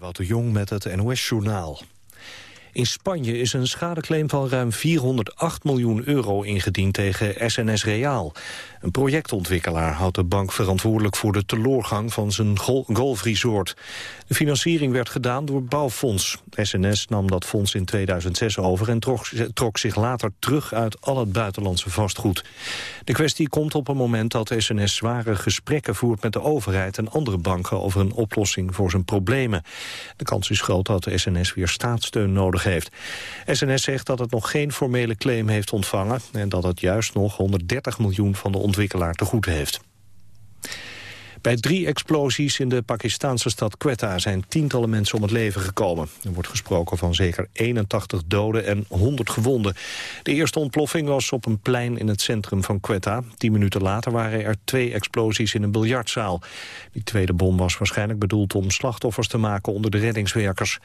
De Jong met het NOS-journaal. In Spanje is een schadeclaim van ruim 408 miljoen euro ingediend tegen SNS Reaal. Een projectontwikkelaar houdt de bank verantwoordelijk voor de teloorgang van zijn golfresort. De financiering werd gedaan door Bouwfonds. SNS nam dat fonds in 2006 over en trok, zich later terug uit al het buitenlandse vastgoed. De kwestie komt op een moment dat SNS zware gesprekken voert met de overheid en andere banken over een oplossing voor zijn problemen. De kans is groot dat SNS weer staatssteun nodig heeft. SNS zegt dat het nog geen formele claim heeft ontvangen en dat het juist nog 130 miljoen van de ontwikkelaar te goed heeft. Bij drie explosies in de Pakistanse stad Quetta zijn tientallen mensen om het leven gekomen. Er wordt gesproken van zeker 81 doden en 100 gewonden. De eerste ontploffing was op een plein in het centrum van Quetta. Tien minuten later waren er twee explosies in een biljartzaal. Die tweede bom was waarschijnlijk bedoeld om slachtoffers te maken onder de reddingswerkers.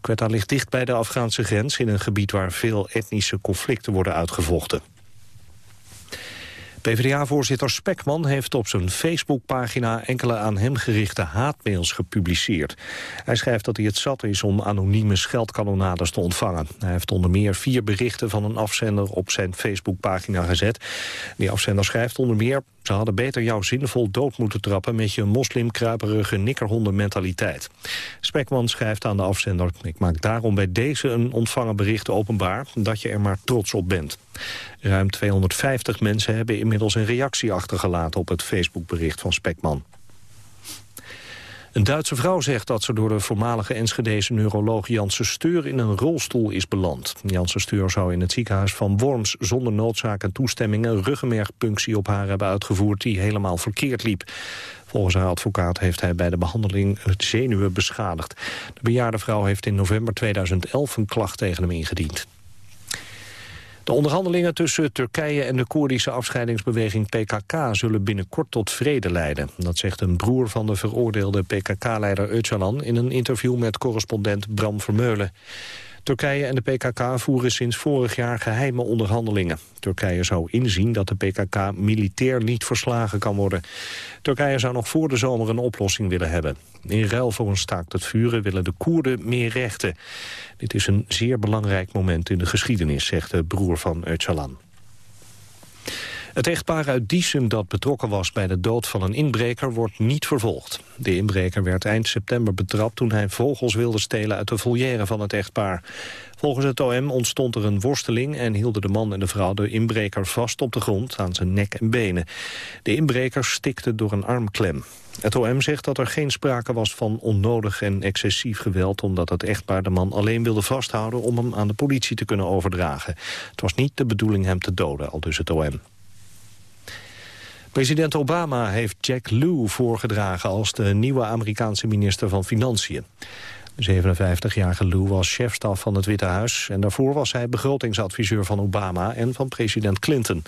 Quetta ligt dicht bij de Afghaanse grens in een gebied waar veel etnische conflicten worden uitgevochten. PvdA-voorzitter Spekman heeft op zijn Facebookpagina enkele aan hem gerichte haatmails gepubliceerd. Hij schrijft dat hij het zat is om anonieme scheldkanonades te ontvangen. Hij heeft onder meer vier berichten van een afzender op zijn Facebookpagina gezet. Die afzender schrijft onder meer... Ze hadden beter jou zinvol dood moeten trappen met je moslimkruiperige nikkerhondenmentaliteit. Spekman schrijft aan de afzender... ik maak daarom bij deze een ontvangen bericht openbaar dat je er maar trots op bent. Ruim 250 mensen hebben inmiddels een reactie achtergelaten op het Facebookbericht van Spekman. Een Duitse vrouw zegt dat ze door de voormalige Enschedese neuroloog Janssen Steur in een rolstoel is beland. Janssen Steur zou in het ziekenhuis van Worms zonder noodzaak en toestemming een ruggenmergpunctie op haar hebben uitgevoerd die helemaal verkeerd liep. Volgens haar advocaat heeft hij bij de behandeling het zenuwen beschadigd. De bejaarde vrouw heeft in november 2011 een klacht tegen hem ingediend. De onderhandelingen tussen Turkije en de Koerdische afscheidingsbeweging PKK zullen binnenkort tot vrede leiden. Dat zegt een broer van de veroordeelde PKK-leider Öcalan in een interview met correspondent Bram Vermeulen. Turkije en de PKK voeren sinds vorig jaar geheime onderhandelingen. Turkije zou inzien dat de PKK militair niet verslagen kan worden. Turkije zou nog voor de zomer een oplossing willen hebben. In ruil voor een staakt het vuren willen de Koerden meer rechten. Dit is een zeer belangrijk moment in de geschiedenis, zegt de broer van Öcalan. Het echtpaar uit Diesen dat betrokken was bij de dood van een inbreker wordt niet vervolgd. De inbreker werd eind september betrapt toen hij vogels wilde stelen uit de volière van het echtpaar. Volgens het OM ontstond er een worsteling en hielden de man en de vrouw de inbreker vast op de grond aan zijn nek en benen. De inbreker stikte door een armklem. Het OM zegt dat er geen sprake was van onnodig en excessief geweld... omdat het echtpaar de man alleen wilde vasthouden om hem aan de politie te kunnen overdragen. Het was niet de bedoeling hem te doden, al dus het OM. President Obama heeft Jack Lew voorgedragen als de nieuwe Amerikaanse minister van Financiën. De 57-jarige Lew was chefstaf van het Witte Huis... en daarvoor was hij begrotingsadviseur van Obama en van president Clinton.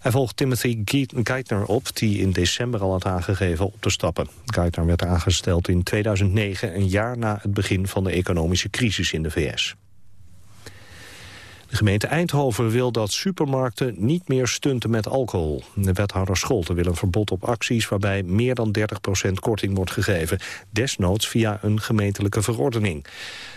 Hij volgt Timothy Geithner op, die in december al had aangegeven op te stappen. Geithner werd aangesteld in 2009, een jaar na het begin van de economische crisis in de VS. De gemeente Eindhoven wil dat supermarkten niet meer stunten met alcohol. De wethouder Scholten wil een verbod op acties waarbij meer dan 30% korting wordt gegeven. Desnoods via een gemeentelijke verordening.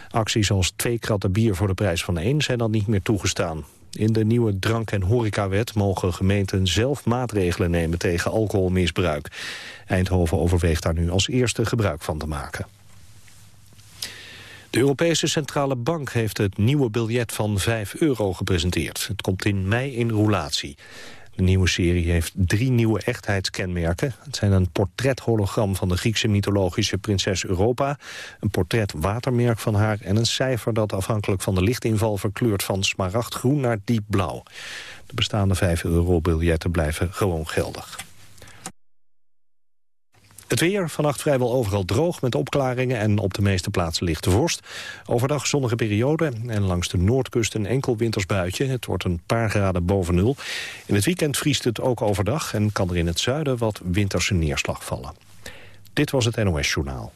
Acties als twee kratten bier voor de prijs van één zijn dan niet meer toegestaan. In de nieuwe drank- en horecawet mogen gemeenten zelf maatregelen nemen tegen alcoholmisbruik. Eindhoven overweegt daar nu als eerste gebruik van te maken. De Europese Centrale Bank heeft het nieuwe biljet van 5 euro gepresenteerd. Het komt in mei in roulatie. De nieuwe serie heeft drie nieuwe echtheidskenmerken. Het zijn een portrethologram van de Griekse mythologische prinses Europa... een portret watermerk van haar en een cijfer dat afhankelijk van de lichtinval verkleurt van smaragdgroen naar diepblauw. De bestaande 5 euro biljetten blijven gewoon geldig. Het weer, vannacht vrijwel overal droog met opklaringen en op de meeste plaatsen lichte vorst. Overdag zonnige periode en langs de noordkust een enkel wintersbuitje. Het wordt een paar graden boven nul. In het weekend vriest het ook overdag en kan er in het zuiden wat winterse neerslag vallen. Dit was het NOS Journaal.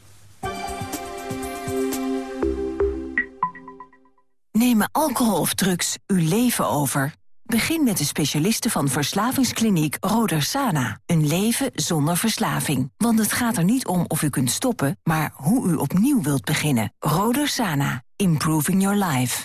Nemen alcohol of drugs uw leven over? Begin met de specialisten van verslavingskliniek Rodersana. Een leven zonder verslaving. Want het gaat er niet om of u kunt stoppen, maar hoe u opnieuw wilt beginnen. Rodersana. Improving your life.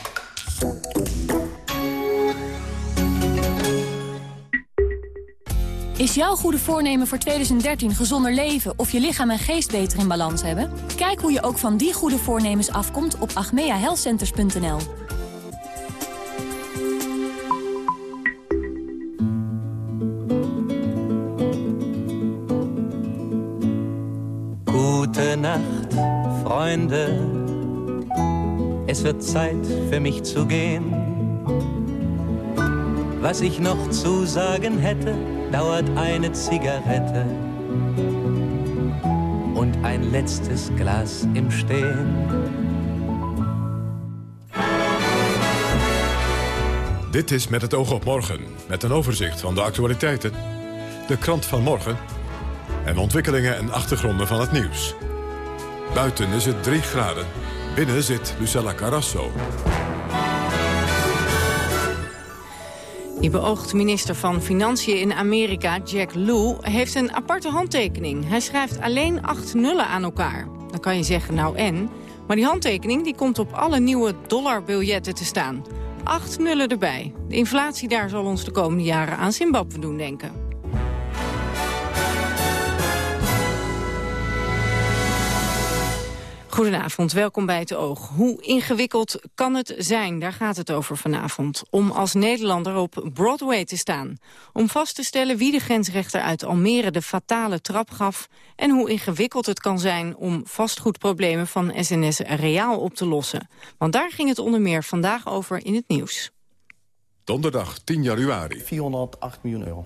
Is jouw goede voornemen voor 2013 gezonder leven of je lichaam en geest beter in balans hebben? Kijk hoe je ook van die goede voornemens afkomt op agmeahealthcenters.nl. Nacht, Freunde. Es wird Zeit für mich zu gehen. Was ich noch zu sagen hätte dauert eine Zigarette und ein letztes Glas im Stehen. Dit is Met het oog op morgen, met een overzicht van de actualiteiten, de krant van morgen en ontwikkelingen en achtergronden van het nieuws. Buiten is het 3 graden, binnen zit Lucella Carrasso. Die beoogd minister van Financiën in Amerika, Jack Lew, heeft een aparte handtekening. Hij schrijft alleen acht nullen aan elkaar. Dan kan je zeggen, nou en? Maar die handtekening die komt op alle nieuwe dollarbiljetten te staan. Acht nullen erbij. De inflatie daar zal ons de komende jaren aan Zimbabwe doen denken. Goedenavond, welkom bij het Oog. Hoe ingewikkeld kan het zijn? Daar gaat het over vanavond. Om als Nederlander op Broadway te staan. Om vast te stellen wie de grensrechter uit Almere de fatale trap gaf... en hoe ingewikkeld het kan zijn om vastgoedproblemen van SNS Reaal op te lossen. Want daar ging het onder meer vandaag over in het nieuws. Donderdag 10 januari. 408 miljoen euro.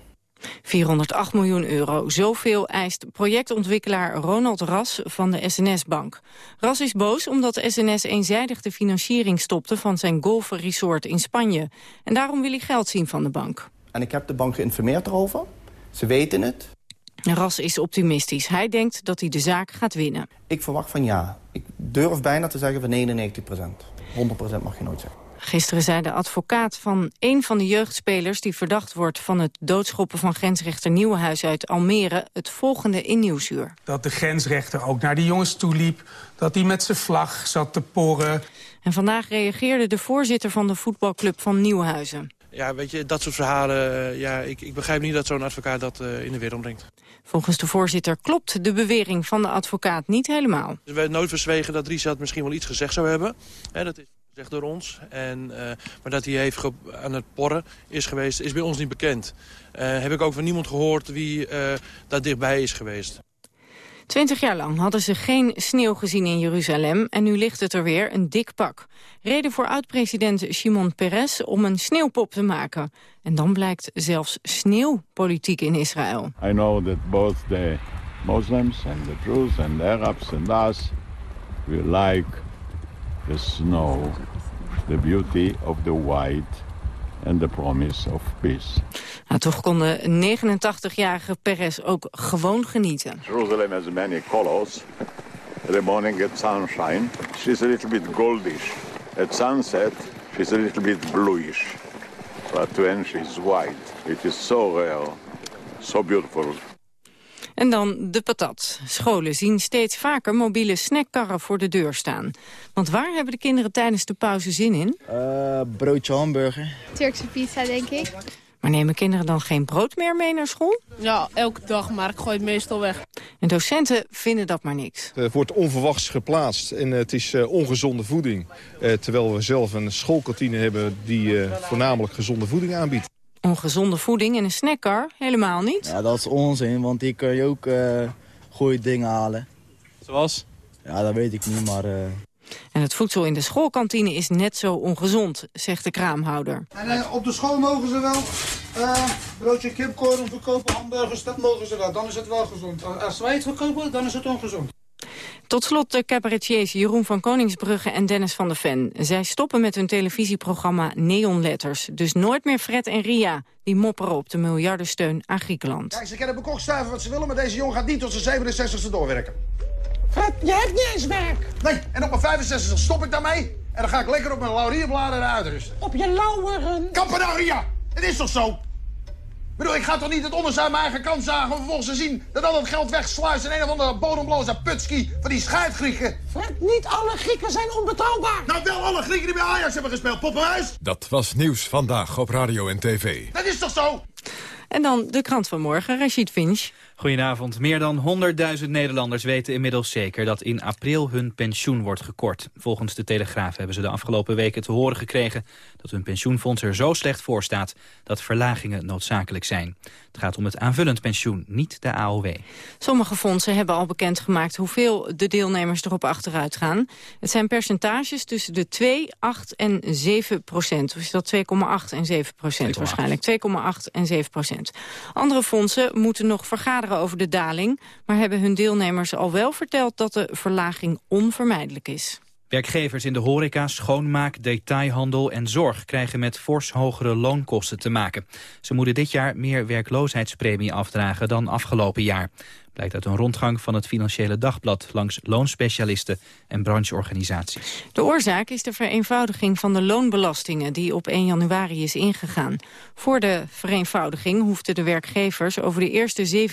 408 miljoen euro. Zoveel eist projectontwikkelaar Ronald Ras van de SNS-bank. Ras is boos omdat SNS eenzijdig de financiering stopte... van zijn golfresort in Spanje. En daarom wil hij geld zien van de bank. En ik heb de bank geïnformeerd erover. Ze weten het. Ras is optimistisch. Hij denkt dat hij de zaak gaat winnen. Ik verwacht van ja. Ik durf bijna te zeggen van 99 procent. 100 procent mag je nooit zeggen. Gisteren zei de advocaat van een van de jeugdspelers... die verdacht wordt van het doodschoppen van grensrechter Nieuwenhuis uit Almere... het volgende in Nieuwsuur. Dat de grensrechter ook naar die jongens toeliep... dat hij met zijn vlag zat te porren. En vandaag reageerde de voorzitter van de voetbalclub van Nieuwenhuizen. Ja, weet je, dat soort verhalen, uh, ja, ik, ik begrijp niet dat zo'n advocaat dat uh, in de wereld brengt. Volgens de voorzitter klopt de bewering van de advocaat niet helemaal. Er werd nooit verzwegen dat Richard misschien wel iets gezegd zou hebben. He, dat is door ons. En, uh, maar dat hij heeft aan het porren is geweest, is bij ons niet bekend. heb ik ook van niemand gehoord wie daar dichtbij is geweest. Twintig jaar lang hadden ze geen sneeuw gezien in Jeruzalem... en nu ligt het er weer, een dik pak. Reden voor oud-president Shimon Peres om een sneeuwpop te maken. En dan blijkt zelfs sneeuwpolitiek in Israël. I know that both the Muslims and the Jews and the Arabs and us... we like the snow, the beauty of the white and the promise of peace. Nou, toch kon de 89-jarige Perez ook gewoon genieten. Jerusalem has many colors. The morning it's sunshine. She's a little bit goldish. At sunset, she's a little bit bluish. But when she's white, it is so rare, so beautiful. En dan de patat. Scholen zien steeds vaker mobiele snackkarren voor de deur staan. Want waar hebben de kinderen tijdens de pauze zin in? Uh, broodje hamburger. Turkse pizza, denk ik. Maar nemen kinderen dan geen brood meer mee naar school? Ja, elke dag, maar ik gooi het meestal weg. En docenten vinden dat maar niks. Het wordt onverwachts geplaatst en het is uh, ongezonde voeding. Terwijl we zelf een schoolkantine hebben die voornamelijk gezonde voeding aanbiedt. Ongezonde voeding in een snackkar? Helemaal niet. Ja, dat is onzin, want hier kun je ook goede dingen halen. Zoals? Ja, dat weet ik niet, maar... En het voedsel in de schoolkantine is net zo ongezond, zegt de kraamhouder. En uh, op de school mogen ze wel uh, broodje kipcorn verkopen, hamburgers, dat mogen ze wel. Dan is het wel gezond. Als wij het verkopen, dan is het ongezond. Tot slot de cabaretiers Jeroen van Koningsbrugge en Dennis van der Ven. Zij stoppen met hun televisieprogramma Neonletters. Dus nooit meer Fred en Ria, die mopperen op de miljardensteun aan Griekenland. Kijk, ze kunnen bekokstuiven wat ze willen, maar deze jongen gaat niet tot zijn 67e doorwerken. Fred, je hebt niet eens werk. Nee, en op mijn 65 stop ik daarmee. En dan ga ik lekker op mijn laurierbladeren uitrusten. Op je lauweren. Kappen nou, Ria! Het is toch zo? Ik bedoel, ik ga toch niet het onderste uit mijn eigen kant zagen... om vervolgens te zien dat al dat geld wegsluist... in een of andere bodemloze putski van die schuitgrieken. Fred, niet alle Grieken zijn onbetaalbaar. Nou, wel alle Grieken die bij Ajax hebben gespeeld, poppenhuis. Dat was Nieuws Vandaag op Radio en TV. Dat is toch zo? En dan de krant van morgen, Rashid Finch. Goedenavond. Meer dan 100.000 Nederlanders weten inmiddels zeker dat in april hun pensioen wordt gekort. Volgens de Telegraaf hebben ze de afgelopen weken te horen gekregen dat hun pensioenfonds er zo slecht voor staat dat verlagingen noodzakelijk zijn. Het gaat om het aanvullend pensioen, niet de AOW. Sommige fondsen hebben al bekendgemaakt hoeveel de deelnemers erop achteruit gaan. Het zijn percentages tussen de 2, 8 en 7 procent. Of is dat 2,8 en 7 procent waarschijnlijk? 2,8 en 7 procent. Andere fondsen moeten nog vergaderen over de daling... maar hebben hun deelnemers al wel verteld dat de verlaging onvermijdelijk is. Werkgevers in de horeca, schoonmaak, detailhandel en zorg krijgen met fors hogere loonkosten te maken. Ze moeten dit jaar meer werkloosheidspremie afdragen dan afgelopen jaar. Blijkt uit een rondgang van het Financiële Dagblad langs loonspecialisten en brancheorganisaties. De oorzaak is de vereenvoudiging van de loonbelastingen die op 1 januari is ingegaan. Voor de vereenvoudiging hoefden de werkgevers over de eerste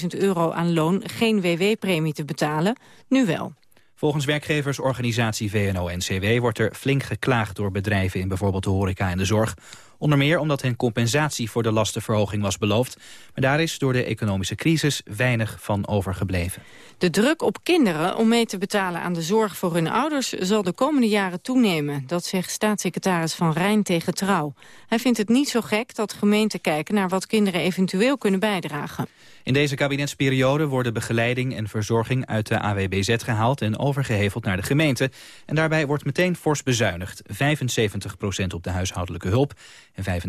17.000 euro aan loon geen WW-premie te betalen, nu wel. Volgens werkgeversorganisatie VNO-NCW wordt er flink geklaagd door bedrijven in bijvoorbeeld de horeca en de zorg. Onder meer omdat hen compensatie voor de lastenverhoging was beloofd. Maar daar is door de economische crisis weinig van overgebleven. De druk op kinderen om mee te betalen aan de zorg voor hun ouders... zal de komende jaren toenemen. Dat zegt staatssecretaris Van Rijn tegen Trouw. Hij vindt het niet zo gek dat gemeenten kijken naar wat kinderen eventueel kunnen bijdragen. In deze kabinetsperiode worden begeleiding en verzorging uit de AWBZ gehaald en overgeheveld naar de gemeente. En daarbij wordt meteen fors bezuinigd. 75% op de huishoudelijke hulp en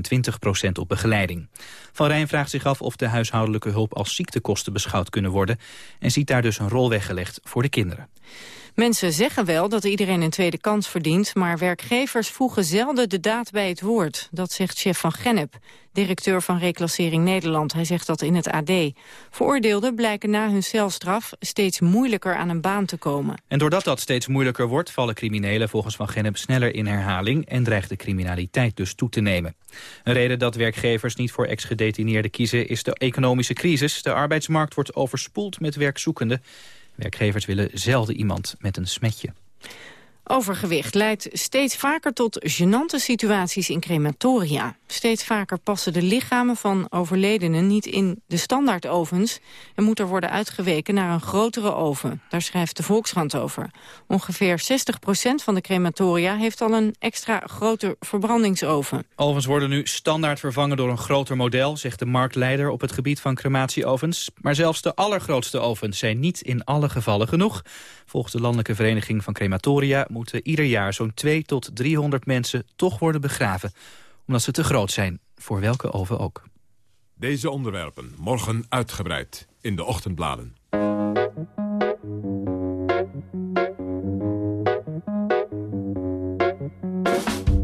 25% op begeleiding. Van Rijn vraagt zich af of de huishoudelijke hulp als ziektekosten beschouwd kunnen worden en ziet daar dus een rol weggelegd voor de kinderen. Mensen zeggen wel dat iedereen een tweede kans verdient... maar werkgevers voegen zelden de daad bij het woord. Dat zegt chef van Gennep, directeur van Reclassering Nederland. Hij zegt dat in het AD. Veroordeelden blijken na hun celstraf steeds moeilijker aan een baan te komen. En doordat dat steeds moeilijker wordt... vallen criminelen volgens Van Gennep sneller in herhaling... en dreigt de criminaliteit dus toe te nemen. Een reden dat werkgevers niet voor ex-gedetineerden kiezen... is de economische crisis. De arbeidsmarkt wordt overspoeld met werkzoekenden. Werkgevers willen zelden iemand met een smetje. Overgewicht leidt steeds vaker tot gênante situaties in crematoria. Steeds vaker passen de lichamen van overledenen niet in de standaardovens... en moet er worden uitgeweken naar een grotere oven. Daar schrijft de Volkskrant over. Ongeveer 60% van de crematoria heeft al een extra grote verbrandingsoven. Ovens worden nu standaard vervangen door een groter model... zegt de marktleider op het gebied van crematieovens. Maar zelfs de allergrootste ovens zijn niet in alle gevallen genoeg. Volgens de Landelijke Vereniging van Crematoria moeten ieder jaar zo'n 2 tot 300 mensen toch worden begraven. Omdat ze te groot zijn, voor welke oven ook. Deze onderwerpen morgen uitgebreid in de ochtendbladen.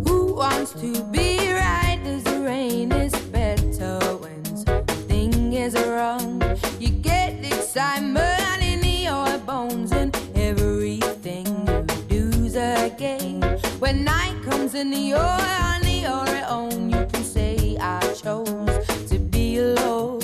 Who wants to be you're on your own, you can say I chose to be alone.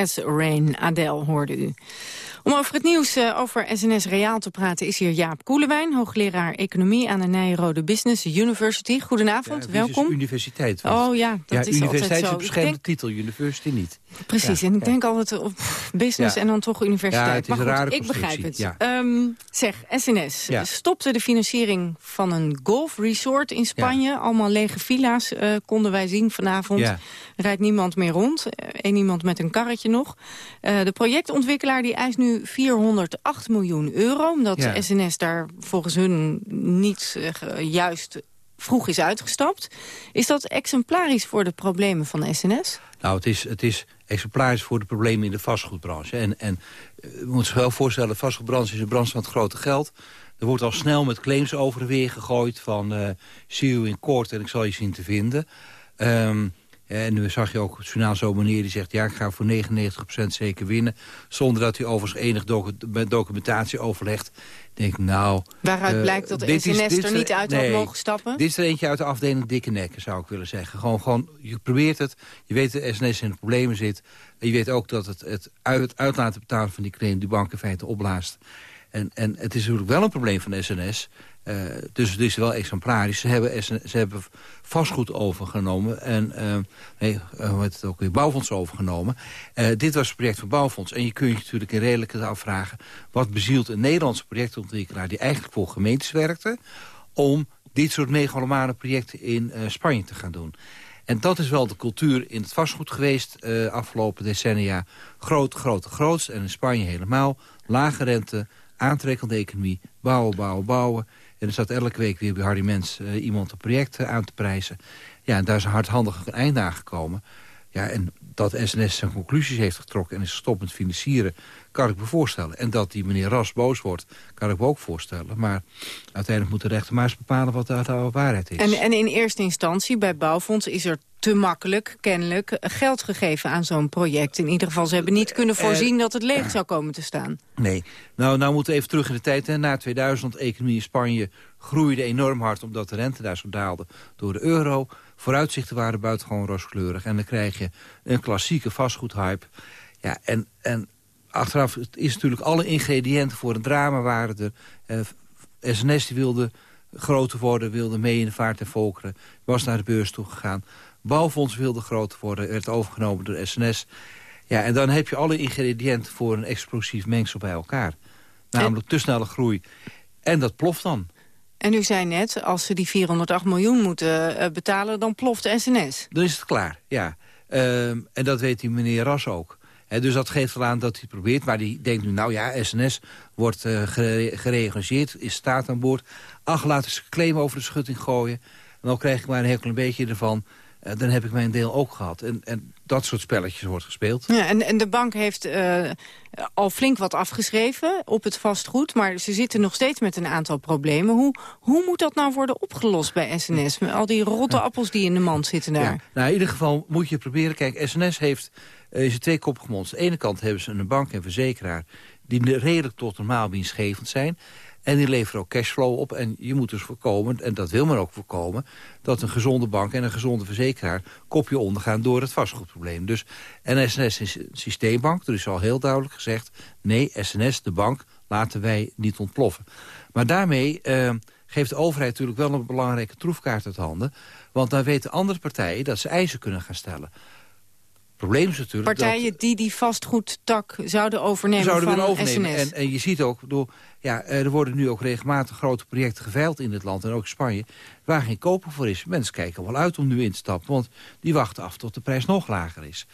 As Rain, Adele hoorde u. Om over het nieuws eh, over SNS Reaal te praten is hier Jaap Koelewijn... hoogleraar economie aan de Nijrode Business University. Goedenavond, Ja, welkom. Business universiteit. Oh ja, dat is universiteit altijd is zo. een beschermde denk- titel, university niet. Precies, Ja, en ik denk altijd op pff, business en dan toch universiteit. Ja, het is maar goed, ik begrijp het. Ehm, zeg, SNS stopte de financiering van een golfresort in Spanje. Allemaal lege villa's eh, konden wij zien vanavond. Rijdt niemand meer rond. Eén iemand met een karretje nog. Eh, de projectontwikkelaar die eist nu 408 miljoen euro. Omdat. SNS daar volgens hun niet eh, juist vroeg is uitgestapt. Is dat exemplarisch voor de problemen van SNS? Nou, het is, het is exemplarisch voor de problemen in de vastgoedbranche. En, en eh, we moeten zich wel voorstellen, de vastgoedbranche is een branche van het grote geld. Er wordt al snel met claims over en weer gegooid van... eh zie u in kort en ik zal je zien te vinden. Ehm, en nu zag je ook het journaal zo'n meneer die zegt... ja, ik ga voor 99% zeker winnen. Zonder dat hij overigens enig docu documentatie overlegt. Ik denk, nou... Waaruit eh, blijkt dat dit SNS is- er niet uit had nee, mogen stappen? Dit is er eentje uit de afdeling dikke nekken, zou ik willen zeggen. Gewoon, gewoon, je probeert het, je weet dat SNS in de problemen zit. En je weet ook dat het, het, uit, het uit laten betalen van die claim... die bank in feite opblaast. En, en het is natuurlijk wel een probleem van SNS... eh, dus het is wel exemplarisch. Ze hebben, ze hebben vastgoed overgenomen. En, eh, nee, heet het ook weer, bouwfonds overgenomen. Dit was het project van bouwfonds. En je kunt je natuurlijk in redelijke afvragen... wat bezielt een Nederlandse projectontwikkelaar... die eigenlijk voor gemeentes werkte... om dit soort megalomane projecten in Spanje te gaan doen. En dat is wel de cultuur in het vastgoed geweest eh afgelopen decennia. Groot, groot, grootst. En in Spanje helemaal. Lage rente, aantrekkende economie, bouwen, bouwen, bouwen. En er staat elke week weer bij Harry Mens eh, iemand een project eh, aan te prijzen. Ja, en daar is hardhandig een eind aan gekomen. Ja, en dat SNS zijn conclusies heeft getrokken en is gestopt met financieren, kan ik me voorstellen. En dat die meneer Ras boos wordt, kan ik me ook voorstellen. Maar uiteindelijk moet de rechter maar eens bepalen wat de, de waarheid is. En, en in eerste instantie bij Bouwfonds is er te makkelijk, kennelijk, geld gegeven aan zo'n project. In ieder geval, ze hebben niet kunnen Eh, voorzien dat het leeg zou komen te staan. Nee. Nou, nou moeten we even terug in de tijd. Hè. Na 2000, economie in Spanje groeide enorm hard... omdat de rente daar zo daalde door de euro. Vooruitzichten waren buitengewoon rooskleurig. En dan krijg je een klassieke vastgoedhype. Ja, en, en achteraf het is natuurlijk alle ingrediënten voor een drama waren er. Eh, SNS die wilde groter worden, wilde mee in de vaart en volkeren. Was naar de beurs toe gegaan. Bouwfonds wilde groter worden, werd overgenomen door SNS. Ja, en dan heb je alle ingrediënten voor een explosief mengsel bij elkaar. Namelijk te snelle groei. En dat ploft dan. En u zei net, als ze die 408 miljoen moeten eh, betalen, dan ploft de SNS. Dan is het klaar, ja. Ehm, en dat weet die meneer Ras ook. Dus dat geeft wel aan dat hij probeert. Maar die denkt nu, nou ja, SNS wordt gere- gereageerd, is staat aan boord. Ach, laten ze claim over de schutting gooien. En dan krijg ik maar een heel klein beetje ervan. Eh, dan heb ik mijn deel ook gehad. En, en dat soort spelletjes wordt gespeeld. Ja, en, en de bank heeft eh, al flink wat afgeschreven op het vastgoed... maar ze zitten nog steeds met een aantal problemen. Hoe, hoe moet dat nou worden opgelost bij SNS? Met al die rotte appels die in de mand zitten daar. Ja. Nou, in ieder geval moet je proberen... Kijk, SNS heeft is een tweekoppig monster. Aan de ene kant hebben ze een bank en verzekeraar... die redelijk tot normaal winstgevend zijn... En die leveren ook cashflow op. En je moet dus voorkomen, en dat wil men ook voorkomen... dat een gezonde bank en een gezonde verzekeraar kopje ondergaan door het vastgoedprobleem. Dus, SNS is een systeembank. Er is al heel duidelijk gezegd... nee, SNS, de bank, laten wij niet ontploffen. Maar daarmee eh, geeft de overheid natuurlijk wel een belangrijke troefkaart uit handen. Want dan weten andere partijen dat ze eisen kunnen gaan stellen. Het probleem is natuurlijk dat... Partijen die die vastgoedtak zouden overnemen zouden van overnemen. SNS. En, en je ziet ook, door, ja, eh, er worden nu ook regelmatig grote projecten geveild in dit land en ook in Spanje, waar geen koper voor is. Mensen kijken wel uit om nu in te stappen, want die wachten af tot de prijs nog lager is.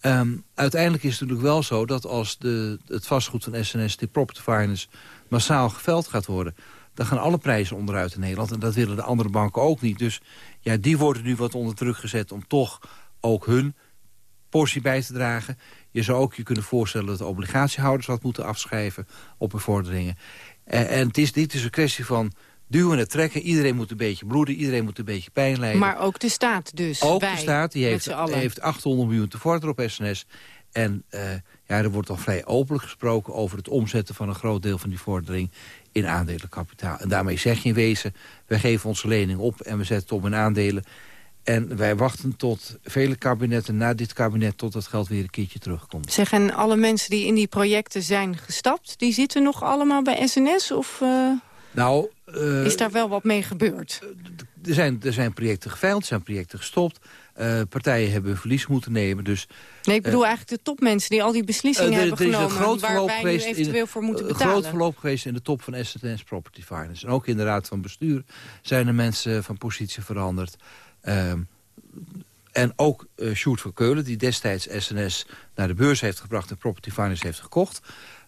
Ehm, uiteindelijk is het natuurlijk wel zo dat als de, het vastgoed van SNS, de property finance, massaal geveld gaat worden, dan gaan alle prijzen onderuit in Nederland. En dat willen de andere banken ook niet. Dus ja, die worden nu wat onder druk gezet om toch ook hun portie bij te dragen. Je zou ook je kunnen voorstellen dat de obligatiehouders wat moeten afschrijven op bevorderingen. En, en het is, dit is een kwestie van duwen en trekken. Iedereen moet een beetje bloeden, iedereen moet een beetje pijn lijden. Maar ook de staat dus. ook wij, de staat, die heeft, heeft 800 miljoen te vorderen op SNS. En eh, ja, er wordt al vrij openlijk gesproken over het omzetten van een groot deel van die vordering in aandelenkapitaal. En daarmee zeg je in wezen, wij geven onze lening op en we zetten het om in aandelen. En wij wachten tot vele kabinetten na dit kabinet... tot dat geld weer een keertje terugkomt. Zeg, en alle mensen die in die projecten zijn gestapt... die zitten nog allemaal bij SNS? Of eh, Nou, eh, is daar wel wat mee gebeurd? er, zijn, er zijn projecten geveild, er zijn projecten gestopt. Eh, partijen hebben verlies moeten nemen. Dus, Nee, ik bedoel eigenlijk de topmensen... die al die beslissingen hebben er is een genomen... groot verloop geweest eventueel in- voor moeten Een betalen. groot verloop geweest in de top van SNS Property Finance. En ook in de raad van bestuur zijn er mensen van positie veranderd. Ehm, en ook eh Sjoerd van Keulen, die destijds SNS naar de beurs heeft gebracht... en Property Finance heeft gekocht.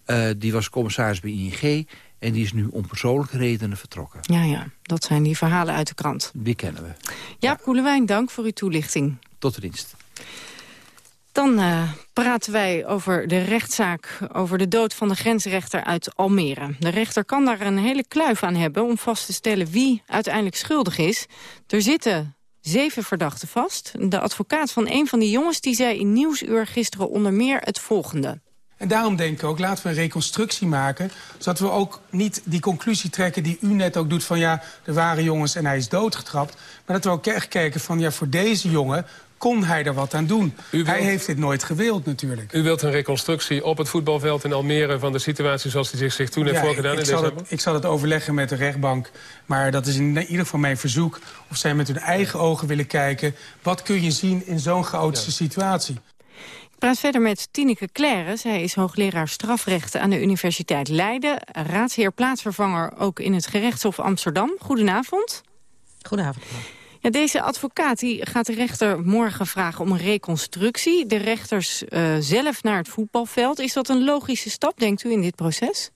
eh, die was commissaris bij ING en die is nu om persoonlijke redenen vertrokken. Ja, ja, dat zijn die verhalen uit de krant. Die kennen we. Jaap Koelewijn, dank voor uw toelichting. Tot de dienst. Dan eh, praten wij over de rechtszaak over de dood van de grensrechter uit Almere. De rechter kan daar een hele kluif aan hebben om vast te stellen wie uiteindelijk schuldig is. Er zitten zeven verdachten vast. De advocaat van een van die jongens die zei in Nieuwsuur gisteren onder meer het volgende. En daarom denk ik ook, laten we een reconstructie maken... zodat we ook niet die conclusie trekken die u net ook doet... van ja, er waren jongens en hij is doodgetrapt. Maar dat we ook echt kijken van ja, voor deze jongen kon hij er wat aan doen. Hij heeft dit nooit gewild natuurlijk. U wilt een reconstructie op het voetbalveld in Almere... van de situatie zoals die zich, zich toen heeft Ja, voorgedaan ik, in ik, zal december? het, ik zal het overleggen met de rechtbank. Maar dat is in ieder geval mijn verzoek. Of zij met hun eigen ogen willen kijken... wat kun je zien in zo'n chaotische situatie. Ik praat verder met Tineke Claire. Zij is hoogleraar strafrechten aan de Universiteit Leiden. Raadsheer plaatsvervanger ook in het gerechtshof Amsterdam. Goedenavond. Goedenavond. Ja, deze advocaat die gaat de rechter morgen vragen om een reconstructie. De rechters eh, zelf naar het voetbalveld. Is dat een logische stap, denkt u, in dit proces?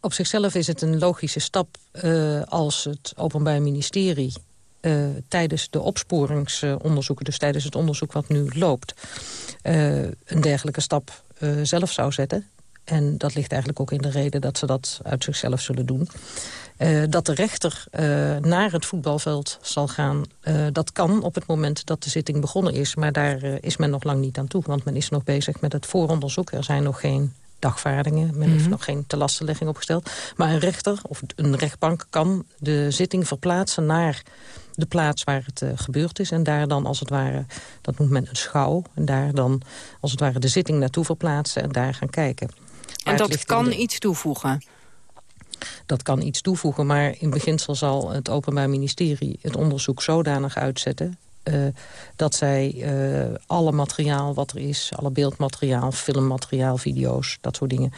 Op zichzelf is het een logische stap eh, als het Openbaar Ministerie eh, tijdens de opsporingsonderzoeken... dus tijdens het onderzoek wat nu loopt... een dergelijke stap zelf zou zetten. En dat ligt eigenlijk ook in de reden dat ze dat uit zichzelf zullen doen. Eh, dat de rechter eh, naar het voetbalveld zal gaan... eh, dat kan op het moment dat de zitting begonnen is. Maar daar is men nog lang niet aan toe. Want men is nog bezig met het vooronderzoek. Er zijn nog geen dagvaardingen. Men heeft nog geen telastenlegging opgesteld. Maar een rechter of een rechtbank kan de zitting verplaatsen naar de plaats waar het gebeurd is. En daar dan als het ware, dat noemt men een schouw... en daar dan als het ware de zitting naartoe verplaatsen en daar gaan kijken. En dat kan iets toevoegen. dat kan iets toevoegen, maar in beginsel zal het Openbaar Ministerie het onderzoek zodanig uitzetten... eh, dat zij eh, alle materiaal wat er is, alle beeldmateriaal, filmmateriaal, video's, dat soort dingen...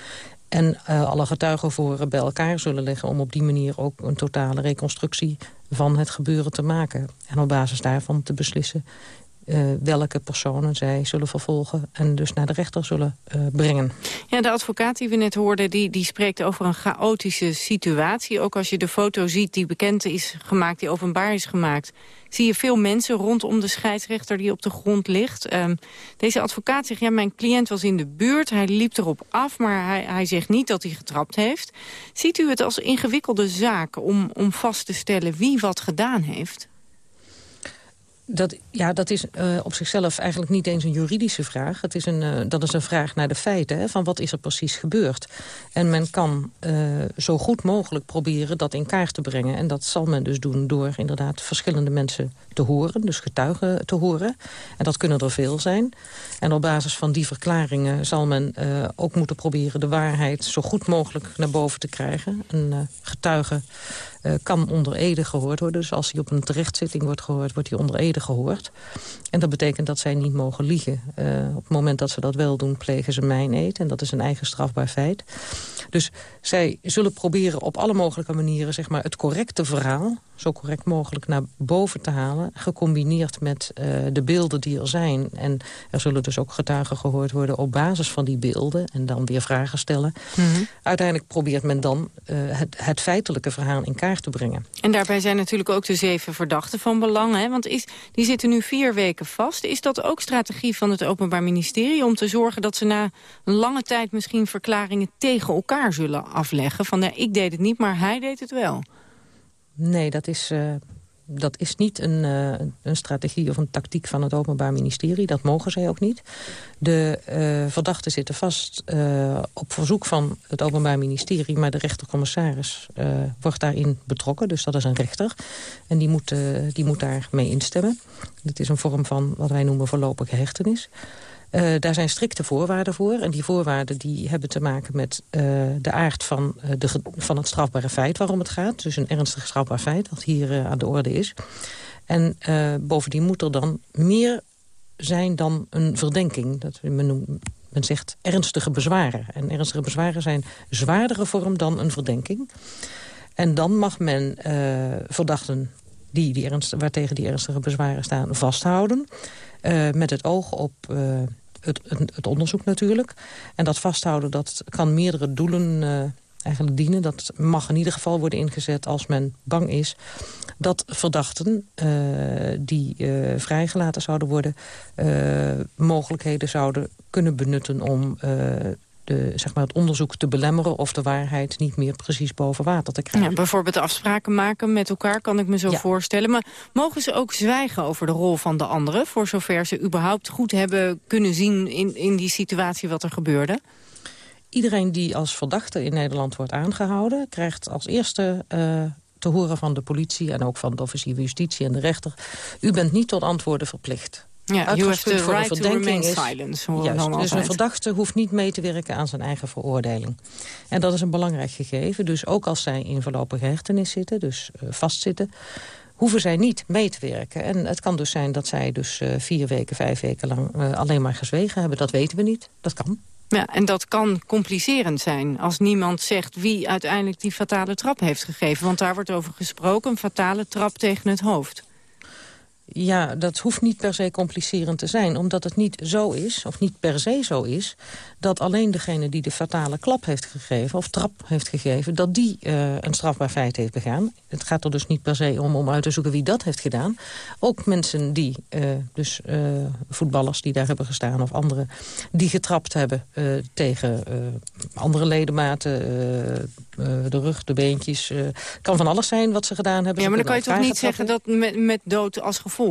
en eh, alle getuigenvoren bij elkaar zullen leggen... om op die manier ook een totale reconstructie van het gebeuren te maken. En op basis daarvan te beslissen eh, welke personen zij zullen vervolgen... en dus naar de rechter zullen eh, brengen. Ja, de advocaat die we net hoorden, die, die spreekt over een chaotische situatie. Ook als je de foto ziet die bekend is gemaakt, die openbaar is gemaakt... zie je veel mensen rondom de scheidsrechter die op de grond ligt. Ehm, deze advocaat zegt, ja, mijn cliënt was in de buurt, hij liep erop af... maar hij, hij zegt niet dat hij getrapt heeft. Ziet u het als ingewikkelde zaak om, om vast te stellen wie wat gedaan heeft? Dat, ja, dat is eh, op zichzelf eigenlijk niet eens een juridische vraag. Het is een, eh, dat is een vraag naar de feiten, van wat is er precies gebeurd. En men kan eh, zo goed mogelijk proberen dat in kaart te brengen. En dat zal men dus doen door inderdaad verschillende mensen te horen. Dus getuigen te horen. En dat kunnen er veel zijn. En op basis van die verklaringen zal men ook moeten proberen... de waarheid zo goed mogelijk naar boven te krijgen. Een getuige eh, kan onder ede gehoord worden. Dus als hij op een terechtzitting wordt gehoord, wordt hij onder ede gehoord. En dat betekent dat zij niet mogen liegen. Eh, op het moment dat ze dat wel doen, plegen ze mijneed. En dat is een eigen strafbaar feit. Dus zij zullen proberen op alle mogelijke manieren zeg maar, het correcte verhaal... zo correct mogelijk naar boven te halen... gecombineerd met eh, de beelden die er zijn. En er zullen dus ook getuigen gehoord worden op basis van die beelden... en dan weer vragen stellen. Uiteindelijk probeert men dan het, het feitelijke verhaal in kaart te brengen. En daarbij zijn natuurlijk ook de zeven verdachten van belang. Hè? Want is, die zitten nu vier weken vast. Is dat ook strategie van het Openbaar Ministerie... om te zorgen dat ze na een lange tijd misschien verklaringen tegen elkaar zullen afleggen? Van nee, ik deed het niet, maar hij deed het wel. Nee, dat is, eh, dat is niet een, eh, een strategie of een tactiek van het Openbaar Ministerie. Dat mogen zij ook niet. De eh, verdachten zitten vast eh, op verzoek van het Openbaar Ministerie... maar de rechtercommissaris wordt daarin betrokken. Dus dat is een rechter. En die moet, die moet daarmee instemmen. Dit is een vorm van wat wij noemen voorlopige hechtenis. Eh, daar zijn strikte voorwaarden voor. En die voorwaarden die hebben te maken met eh, de aard van, eh, de, van het strafbare feit waarom het gaat. Dus een ernstig strafbaar feit wat hier aan de orde is. En bovendien moet er dan meer zijn dan een verdenking. Dat men, men zegt ernstige bezwaren. En ernstige bezwaren zijn zwaardere vorm dan een verdenking. En dan mag men verdachten die, die ernst, waartegen die ernstige bezwaren staan vasthouden. met het oog op het, het, onderzoek natuurlijk. En dat vasthouden dat kan meerdere doelen eh, eigenlijk dienen. Dat mag in ieder geval worden ingezet als men bang is dat verdachten eh, die eh, vrijgelaten zouden worden... mogelijkheden zouden kunnen benutten om de, zeg maar het onderzoek te belemmeren... of de waarheid niet meer precies boven water te krijgen. Ja, bijvoorbeeld afspraken maken met elkaar, kan ik me zo voorstellen. Maar mogen ze ook zwijgen over de rol van de anderen... voor zover ze überhaupt goed hebben kunnen zien in, in die situatie wat er gebeurde? Iedereen die als verdachte in Nederland wordt aangehouden... krijgt als eerste eh, te horen van de politie en ook van de officier van justitie en de rechter... u bent niet tot antwoorden verplicht. Ja, you have Uitgangspunt the voor right to verdenking remain is- silent, Juist, dan dus een verdachte hoeft niet mee te werken aan zijn eigen veroordeling. En dat is een belangrijk gegeven. Dus ook als zij in voorlopige hechtenis zitten, dus eh, vastzitten... hoeven zij niet mee te werken. En het kan dus zijn dat zij dus eh, vier weken, vijf weken lang... eh, alleen maar gezwegen hebben. Dat weten we niet. Dat kan. Ja, en dat kan complicerend zijn als niemand zegt wie uiteindelijk die fatale trap heeft gegeven. Want daar wordt over gesproken, een fatale trap tegen het hoofd. Ja, dat hoeft niet per se complicerend te zijn. Omdat het niet zo is, of niet per se zo is... dat alleen degene die de fatale klap heeft gegeven... of trap heeft gegeven, dat die uh, een strafbaar feit heeft begaan. Het gaat er dus niet per se om om uit te zoeken wie dat heeft gedaan. Ook mensen die, uh, dus uh, voetballers die daar hebben gestaan... of anderen die getrapt hebben tegen andere ledematen... de rug, de beentjes. kan van alles zijn wat ze gedaan hebben. Ja, maar dan kan je toch niet zeggen dat met, met dood als gevolg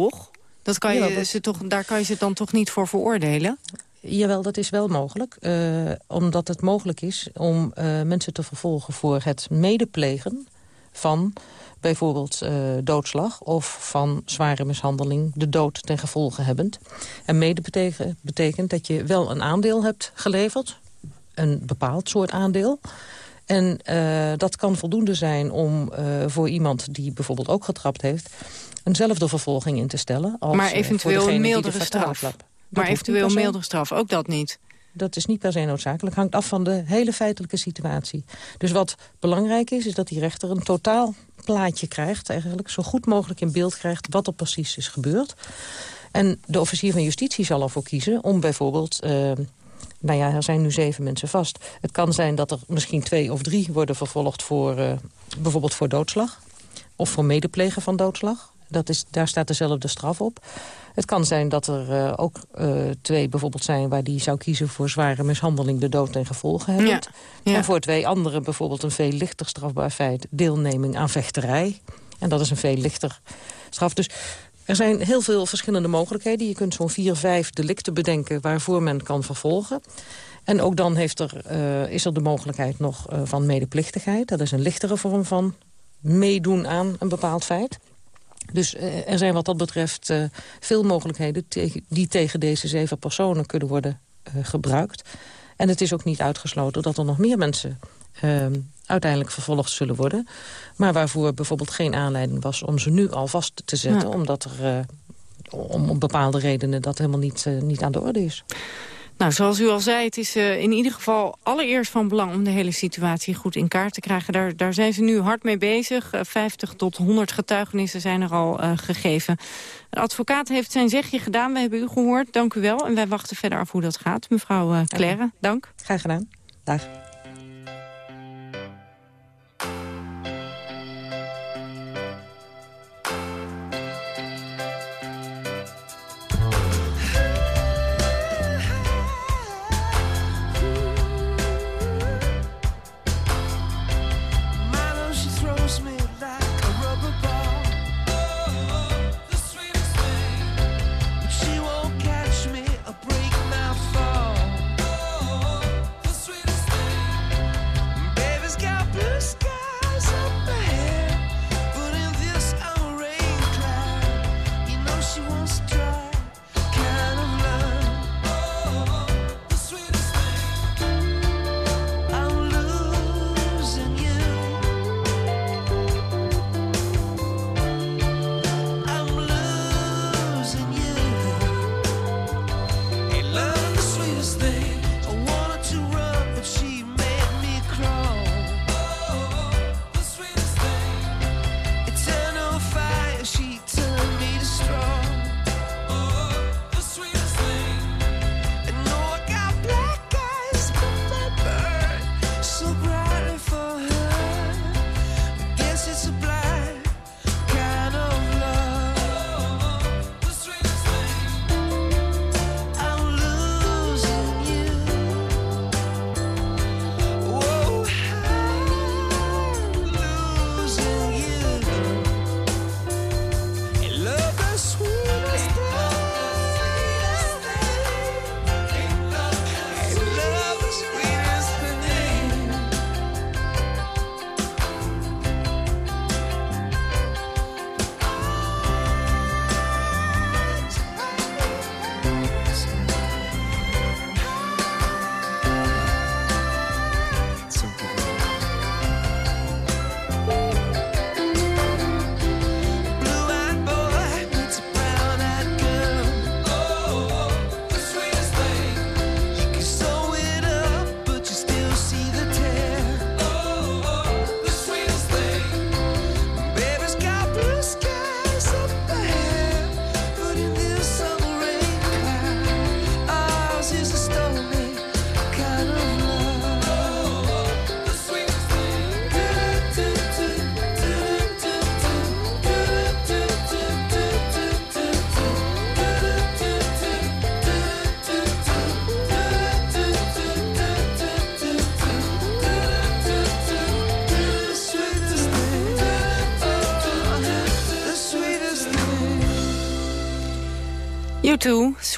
dat kan je, ja, Ze toch, daar kan je ze dan toch niet voor veroordelen? Jawel, dat is wel mogelijk. Uh, omdat het mogelijk is om uh, mensen te vervolgen voor het medeplegen van bijvoorbeeld uh, doodslag of van zware mishandeling, de dood ten gevolge hebbend. En mede betekent, betekent dat je wel een aandeel hebt geleverd, een bepaald soort aandeel... En uh, dat kan voldoende zijn om uh, voor iemand die bijvoorbeeld ook getrapt heeft eenzelfde vervolging in te stellen. Als, maar eventueel een mildere straf. Maar eventueel een mildere straf, ook dat niet. Dat is niet per se noodzakelijk. hangt af van de hele feitelijke situatie. Dus wat belangrijk is, is dat die rechter een totaal plaatje krijgt... eigenlijk zo goed mogelijk in beeld krijgt wat er precies is gebeurd. En de officier van justitie zal ervoor kiezen om bijvoorbeeld... Uh, nou ja, er zijn nu zeven mensen vast. Het kan zijn dat er misschien twee of drie worden vervolgd voor... Uh, bijvoorbeeld voor doodslag. Of voor medeplegen van doodslag. Dat is, daar staat dezelfde straf op. Het kan zijn dat er uh, ook uh, twee bijvoorbeeld zijn... waar die zou kiezen voor zware mishandeling... de dood ten gevolge hebben. Ja, ja. En voor twee anderen bijvoorbeeld een veel lichter strafbaar feit... deelneming aan vechterij. En dat is een veel lichter straf. Dus er zijn heel veel verschillende mogelijkheden. Je kunt zo'n vier, vijf delicten bedenken... waarvoor men kan vervolgen. En ook dan heeft er, uh, is er de mogelijkheid nog van medeplichtigheid. Dat is een lichtere vorm van meedoen aan een bepaald feit. Dus uh, er zijn wat dat betreft veel mogelijkheden... Die tegen deze zeven personen kunnen worden gebruikt. En het is ook niet uitgesloten dat er nog meer mensen... ehm, uiteindelijk vervolgd zullen worden. Maar waarvoor bijvoorbeeld geen aanleiding was om ze nu al vast te zetten... Ja. omdat er om, om bepaalde redenen dat helemaal niet, niet aan de orde is. Nou, zoals u al zei, het is uh, in ieder geval allereerst van belang... om de hele situatie goed in kaart te krijgen. Daar, daar zijn ze nu hard mee bezig. Uh, 50 tot 100 getuigenissen zijn er al uh, gegeven. De advocaat heeft zijn zegje gedaan. We hebben u gehoord. Dank u wel. En wij wachten verder af hoe dat gaat. Mevrouw Claire, dank. Graag gedaan. Dag.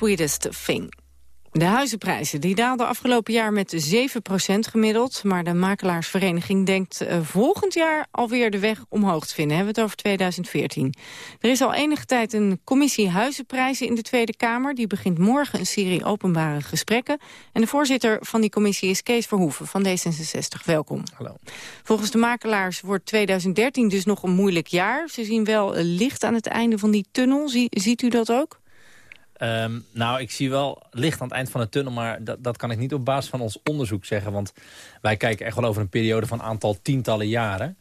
Sweetest Thing. De huizenprijzen die daalden afgelopen jaar met 7% gemiddeld. Maar de makelaarsvereniging denkt uh, volgend jaar alweer de weg omhoog te vinden. Hebben we het over 2014. Er is al enige tijd een commissie huizenprijzen in de Tweede Kamer. Die begint morgen een serie openbare gesprekken. En de voorzitter van die commissie is Kees Verhoeven van D66. Welkom. Hallo. Volgens de makelaars wordt 2013 dus nog een moeilijk jaar. Ze zien wel licht aan het einde van die tunnel. Zie, ziet u dat ook? Um, nou, ik zie wel licht aan het eind van de tunnel... maar dat, dat kan ik niet op basis van ons onderzoek zeggen. Want wij kijken echt wel over een periode van een aantal tientallen jaren.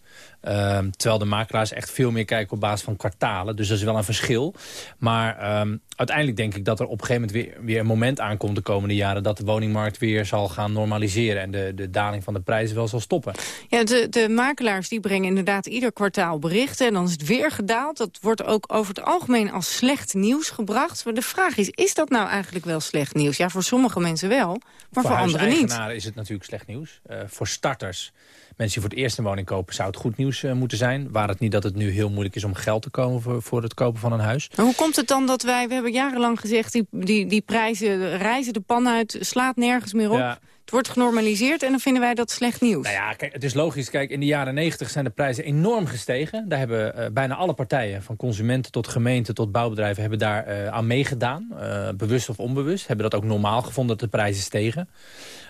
Um, terwijl de makelaars echt veel meer kijken op basis van kwartalen. Dus dat is wel een verschil. Maar um, uiteindelijk denk ik dat er op een gegeven moment weer, weer een moment aankomt... de komende jaren dat de woningmarkt weer zal gaan normaliseren... en de, de daling van de prijzen wel zal stoppen. Ja, de, de makelaars die brengen inderdaad ieder kwartaal berichten... en dan is het weer gedaald. Dat wordt ook over het algemeen als slecht nieuws gebracht. Maar de vraag is, is dat nou eigenlijk wel slecht nieuws? Ja, voor sommige mensen wel, maar voor, voor anderen niet. Voor is het natuurlijk slecht nieuws. Uh, voor starters mensen die voor het eerst een woning kopen... zou het goed nieuws uh, moeten zijn. Waar het niet dat het nu heel moeilijk is om geld te komen voor, voor het kopen van een huis. Maar hoe komt het dan dat wij, we hebben jarenlang gezegd... die, die, die prijzen reizen de pan uit, slaat nergens meer op... Ja. Het wordt genormaliseerd en dan vinden wij dat slecht nieuws. Nou ja, kijk, het is logisch. Kijk, in de jaren 90 zijn de prijzen enorm gestegen. Daar hebben uh, bijna alle partijen, van consumenten tot gemeenten tot bouwbedrijven... hebben daar uh, aan meegedaan, bewust of onbewust. Hebben dat ook normaal gevonden dat de prijzen stegen.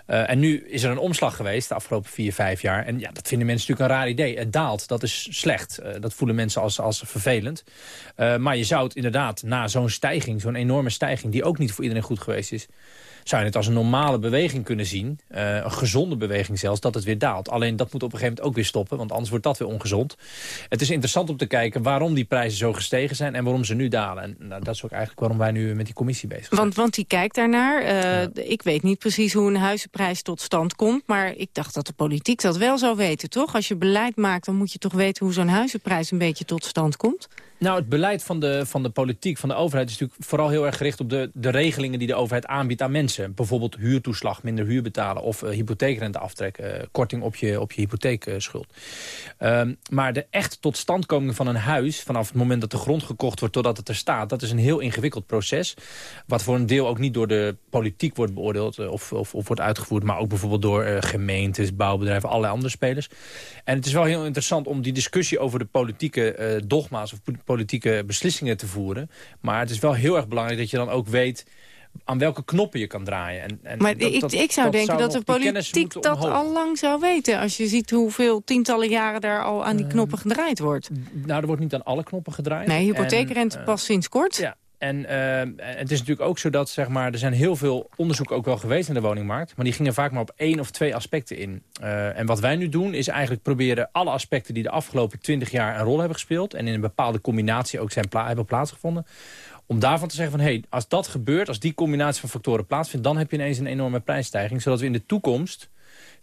Uh, en nu is er een omslag geweest de afgelopen vier, vijf jaar. En ja, dat vinden mensen natuurlijk een raar idee. Het daalt, dat is slecht. Uh, dat voelen mensen als, als vervelend. Uh, maar je zou het inderdaad na zo'n stijging, zo'n enorme stijging... die ook niet voor iedereen goed geweest is zou je het als een normale beweging kunnen zien. Uh, een gezonde beweging zelfs, dat het weer daalt. Alleen dat moet op een gegeven moment ook weer stoppen, want anders wordt dat weer ongezond. Het is interessant om te kijken waarom die prijzen zo gestegen zijn en waarom ze nu dalen. En nou, dat is ook eigenlijk waarom wij nu met die commissie bezig zijn. Want, want die kijkt daarnaar. Uh, ja. Ik weet niet precies hoe een huizenprijs tot stand komt, maar ik dacht dat de politiek dat wel zou weten, toch? Als je beleid maakt, dan moet je toch weten hoe zo'n huizenprijs een beetje tot stand komt? Nou, het beleid van de, van de politiek, van de overheid... is natuurlijk vooral heel erg gericht op de, de regelingen die de overheid aanbiedt aan mensen. Bijvoorbeeld huurtoeslag, minder huur betalen... of uh, hypotheekrente aftrekken, uh, korting op je, op je hypotheekschuld. Um, maar de echt totstandkoming van een huis... vanaf het moment dat de grond gekocht wordt totdat het er staat... dat is een heel ingewikkeld proces. Wat voor een deel ook niet door de politiek wordt beoordeeld... Uh, of, of, of, wordt uitgevoerd, maar ook bijvoorbeeld door gemeentes, bouwbedrijven... allerlei andere spelers. En het is wel heel interessant om die discussie over de politieke dogma's... of politieke beslissingen te voeren. Maar het is wel heel erg belangrijk dat je dan ook weet aan welke knoppen je kan draaien. En, en maar dat, ik, dat, ik zou dat denken zou dat de politiek dat al lang zou weten. Als je ziet hoeveel tientallen jaren daar al aan die knoppen gedraaid wordt. Nou, er wordt niet aan alle knoppen gedraaid. Nee, hypotheekrente en, pas sinds kort. Ja, en uh, het is natuurlijk ook zo dat zeg maar, er zijn heel veel onderzoeken ook wel geweest in de woningmarkt. Maar die gingen vaak maar op één of twee aspecten in. Uh, en wat wij nu doen is eigenlijk proberen alle aspecten die de afgelopen twintig jaar een rol hebben gespeeld. En in een bepaalde combinatie ook zijn hebben plaatsgevonden. Om daarvan te zeggen van, hé, hey, als dat gebeurt, als die combinatie van factoren plaatsvindt... dan heb je ineens een enorme prijsstijging. Zodat we in de toekomst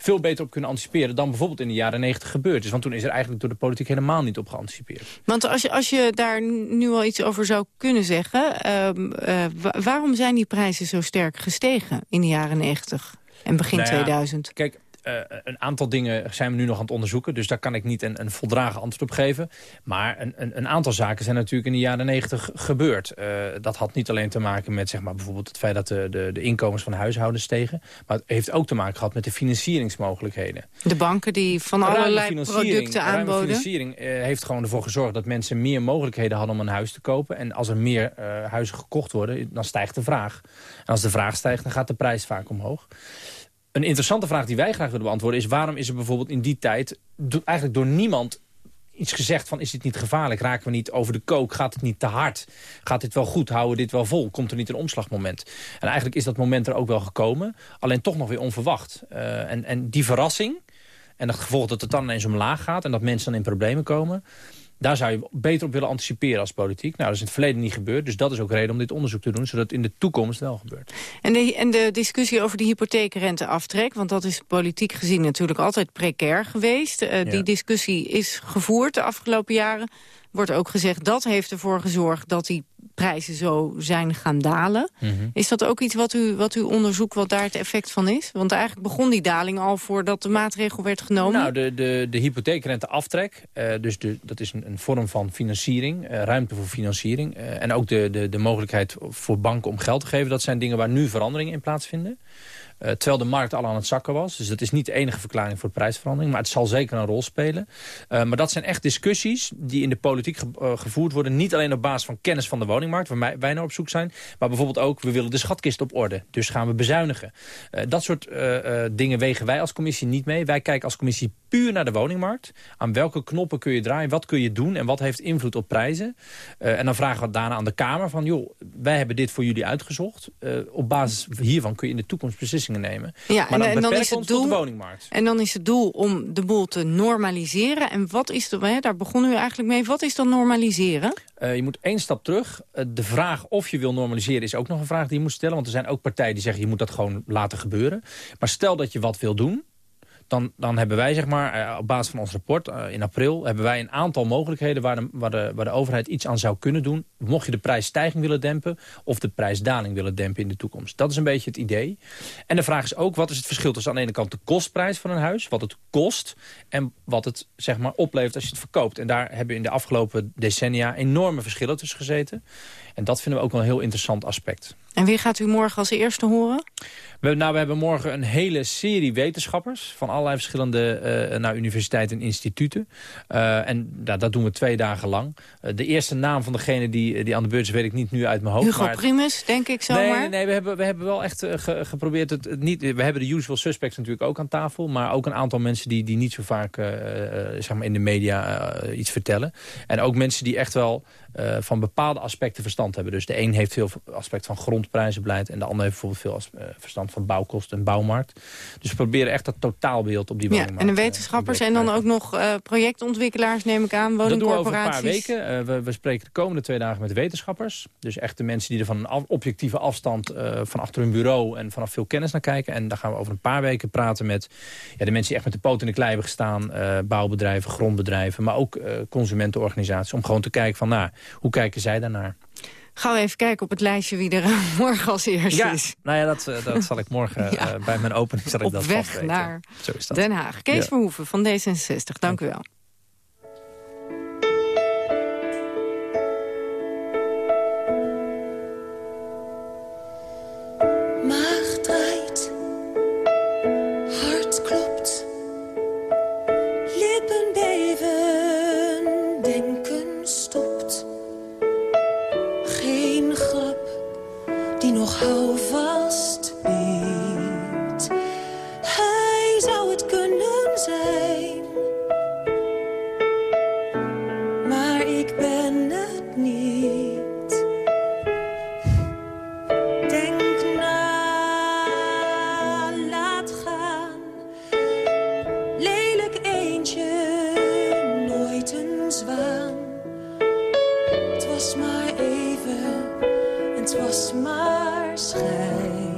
veel beter op kunnen anticiperen... dan bijvoorbeeld in de jaren negentig gebeurd is. Want toen is er eigenlijk door de politiek helemaal niet op geanticipeerd. Want als je, als je daar nu al iets over zou kunnen zeggen... Uh, uh, waarom zijn die prijzen zo sterk gestegen in de jaren negentig en begin nou ja, 2000? Kijk, uh, een aantal dingen zijn we nu nog aan het onderzoeken. Dus daar kan ik niet een, een voldragen antwoord op geven. Maar een, een, een, aantal zaken zijn natuurlijk in de jaren negentig gebeurd. Uh, dat had niet alleen te maken met zeg maar, bijvoorbeeld het feit dat de, de, de inkomens van huishoudens stegen. Maar het heeft ook te maken gehad met de financieringsmogelijkheden. De banken die van allerlei producten aanboden. De financiering uh, heeft gewoon ervoor gezorgd dat mensen meer mogelijkheden hadden om een huis te kopen. En als er meer huizen gekocht worden, dan stijgt de vraag. En als de vraag stijgt, dan gaat de prijs vaak omhoog. Een interessante vraag die wij graag willen beantwoorden is... waarom is er bijvoorbeeld in die tijd eigenlijk door niemand iets gezegd van... is dit niet gevaarlijk? Raken we niet over de kook? Gaat het niet te hard? Gaat dit wel goed? Houden we dit wel vol? Komt er niet een omslagmoment? En eigenlijk is dat moment er ook wel gekomen. Alleen toch nog weer onverwacht. Uh, en, en die verrassing... en het gevolg dat het dan ineens omlaag gaat... en dat mensen dan in problemen komen... Daar zou je beter op willen anticiperen als politiek. Nou, dat is in het verleden niet gebeurd. Dus dat is ook reden om dit onderzoek te doen. Zodat het in de toekomst wel gebeurt. En de, en de discussie over de hypotheekrenteaftrek. Want dat is politiek gezien natuurlijk altijd precair geweest. Uh, ja. Die discussie is gevoerd de afgelopen jaren. Wordt ook gezegd dat heeft ervoor gezorgd dat die prijzen zo zijn gaan dalen. Mhm. Is dat ook iets wat u, wat u onderzoekt, wat daar het effect van is? Want eigenlijk begon die daling al voordat de maatregel werd genomen. Nou, de, de, de hypotheekrenteaftrek, eh, dus de, dat is een, een vorm van financiering, eh, ruimte voor financiering. eh, en ook de, de, de mogelijkheid voor banken om geld te geven. Dat zijn dingen waar nu veranderingen in plaatsvinden. Eh, terwijl de markt al aan het zakken was. Dus dat is niet de enige verklaring voor de prijsverandering. Maar het zal zeker een rol spelen. Eh, maar dat zijn echt discussies die in de politiek eh, gevoerd worden. Niet alleen op basis van kennis van de woningmarkt. Waar wij, naar op zoek zijn. Maar bijvoorbeeld ook, we willen de schatkist op orde. Dus gaan we bezuinigen. Dat soort dingen wegen wij als commissie niet mee. Wij kijken als commissie puur naar de woningmarkt. Aan welke knoppen kun je draaien? Wat kun je doen? En wat heeft invloed op prijzen? Eh, en dan vragen we daarna aan de Kamer van... joh, wij hebben dit voor jullie uitgezocht. Eh, op basis hiervan kun je in de toekomst beslissingen nemen. Ja, maar en, dan, en dan beperken is het doel. de woningmarkt. En dan is het doel om de boel te normaliseren. En wat is de, hè, daar begonnen u eigenlijk mee. Wat is dan normaliseren? Eh, je moet één stap terug. De vraag of je wil normaliseren is ook nog een vraag die je moet stellen. Want er zijn ook partijen die zeggen je moet dat gewoon laten gebeuren. Maar stel dat je wat wil doen. Dan, dan hebben wij, zeg maar, eh, op basis van ons rapport eh, in april... hebben wij een aantal mogelijkheden waar de, waar, de, waar de overheid iets aan zou kunnen doen. Mocht je de prijsstijging willen dempen of de prijsdaling willen dempen in de toekomst. Dat is een beetje het idee. En de vraag is ook, wat is het verschil tussen aan de ene kant de kostprijs van een huis... wat het kost en wat het zeg maar, oplevert als je het verkoopt. En daar hebben in de afgelopen decennia enorme verschillen tussen gezeten. En dat vinden we ook wel een heel interessant aspect. En wie gaat u morgen als eerste horen? We, nou, we hebben morgen een hele serie wetenschappers... van allerlei verschillende nou, universiteiten en instituten. Eh, en nou, dat doen we twee dagen lang. Eh, de eerste naam van degene die, die aan de beurt is... weet ik niet nu uit mijn hoofd. Hugo maar- Primus, denk ik zomaar. Nee, nee, nee we, hebben, we hebben wel echt ge- geprobeerd het, het niet... We hebben de usual suspects natuurlijk ook aan tafel... maar ook een aantal mensen die, die niet zo vaak zeg maar in de media iets vertellen. En ook mensen die echt wel van bepaalde aspecten verstand hebben. Dus de een heeft veel aspect van grondprijzenbeleid... en de ander heeft bijvoorbeeld veel eh, verstand van bouwkosten en bouwmarkt. Dus we proberen echt dat totaalbeeld op die Ja, en de wetenschappers en dan ook nog eh, projectontwikkelaars, neem ik aan, Dat doen we over een paar woningcorporaties. weken. Eh, we, we spreken de komende twee dagen met wetenschappers. Dus echt de mensen die er van een af- objectieve afstand... eh, van achter hun bureau en vanaf veel kennis naar kijken. En daar gaan we over een paar weken praten met ja, de mensen... die echt met de poot in de klei hebben gestaan. eh, bouwbedrijven, grondbedrijven, maar ook eh, consumentenorganisaties. Om gewoon te kijken van, nou, hoe kijken zij daarnaar? Gaan we even kijken op het lijstje wie er eh, morgen als eerste Ja, is. nou ja, dat, eh, dat zal ik morgen Ja. eh, bij mijn opening zal ik Op dat weg naar Zo is dat. Den Haag. Kees Ja. Verhoeven van D66, dank u wel. Was maar even, en het was maar schijn.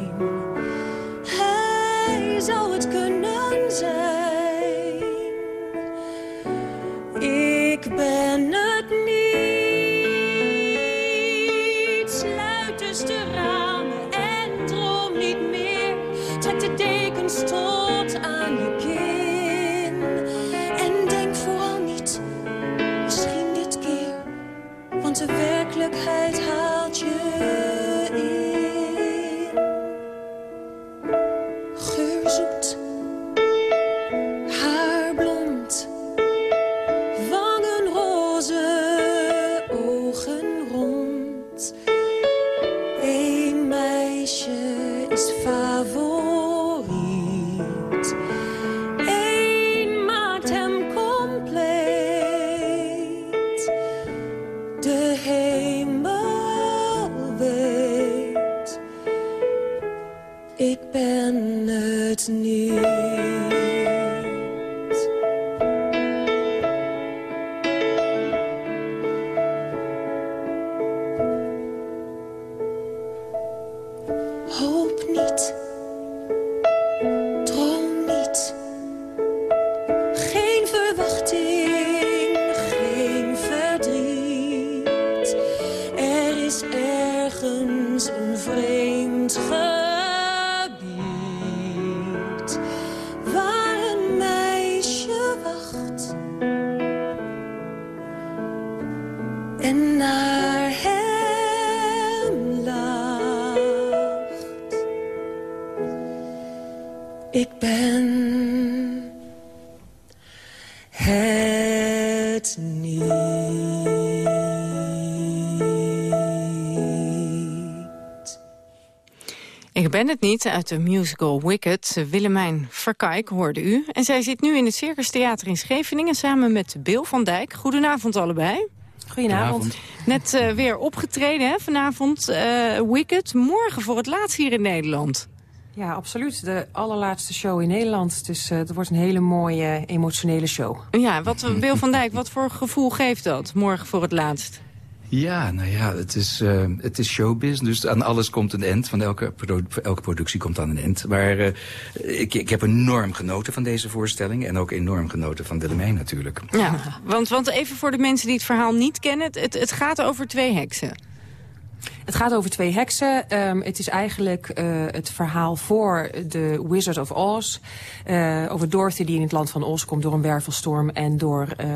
Ik ben het niet. Ik ben het niet uit de musical Wicked. Willemijn Verkijk hoorde u. En zij zit nu in het Circus Theater in Scheveningen... samen met Bill van Dijk. Goedenavond allebei. Goedenavond. Net eh, weer opgetreden hè, vanavond. eh, Wicked. Morgen voor het laatst hier in Nederland. Ja, absoluut. De allerlaatste show in Nederland. Dus eh, het wordt een hele mooie, emotionele show. Ja, wat, Bill van Dijk, wat voor gevoel geeft dat? Morgen voor het laatst. Ja, nou ja, het is, eh, het is showbiz. Dus aan alles komt een end. Van elke, elke productie komt aan een end. Maar eh, ik, ik heb enorm genoten van deze voorstelling. En ook enorm genoten van Willemijn natuurlijk. Ja, want, want even voor de mensen die het verhaal niet kennen. Het, het gaat over twee heksen. Het gaat over twee heksen. Ehm, het is eigenlijk eh, het verhaal voor de Wizard of Oz. Eh, over Dorothy die in het land van Oz komt door een wervelstorm... en door eh,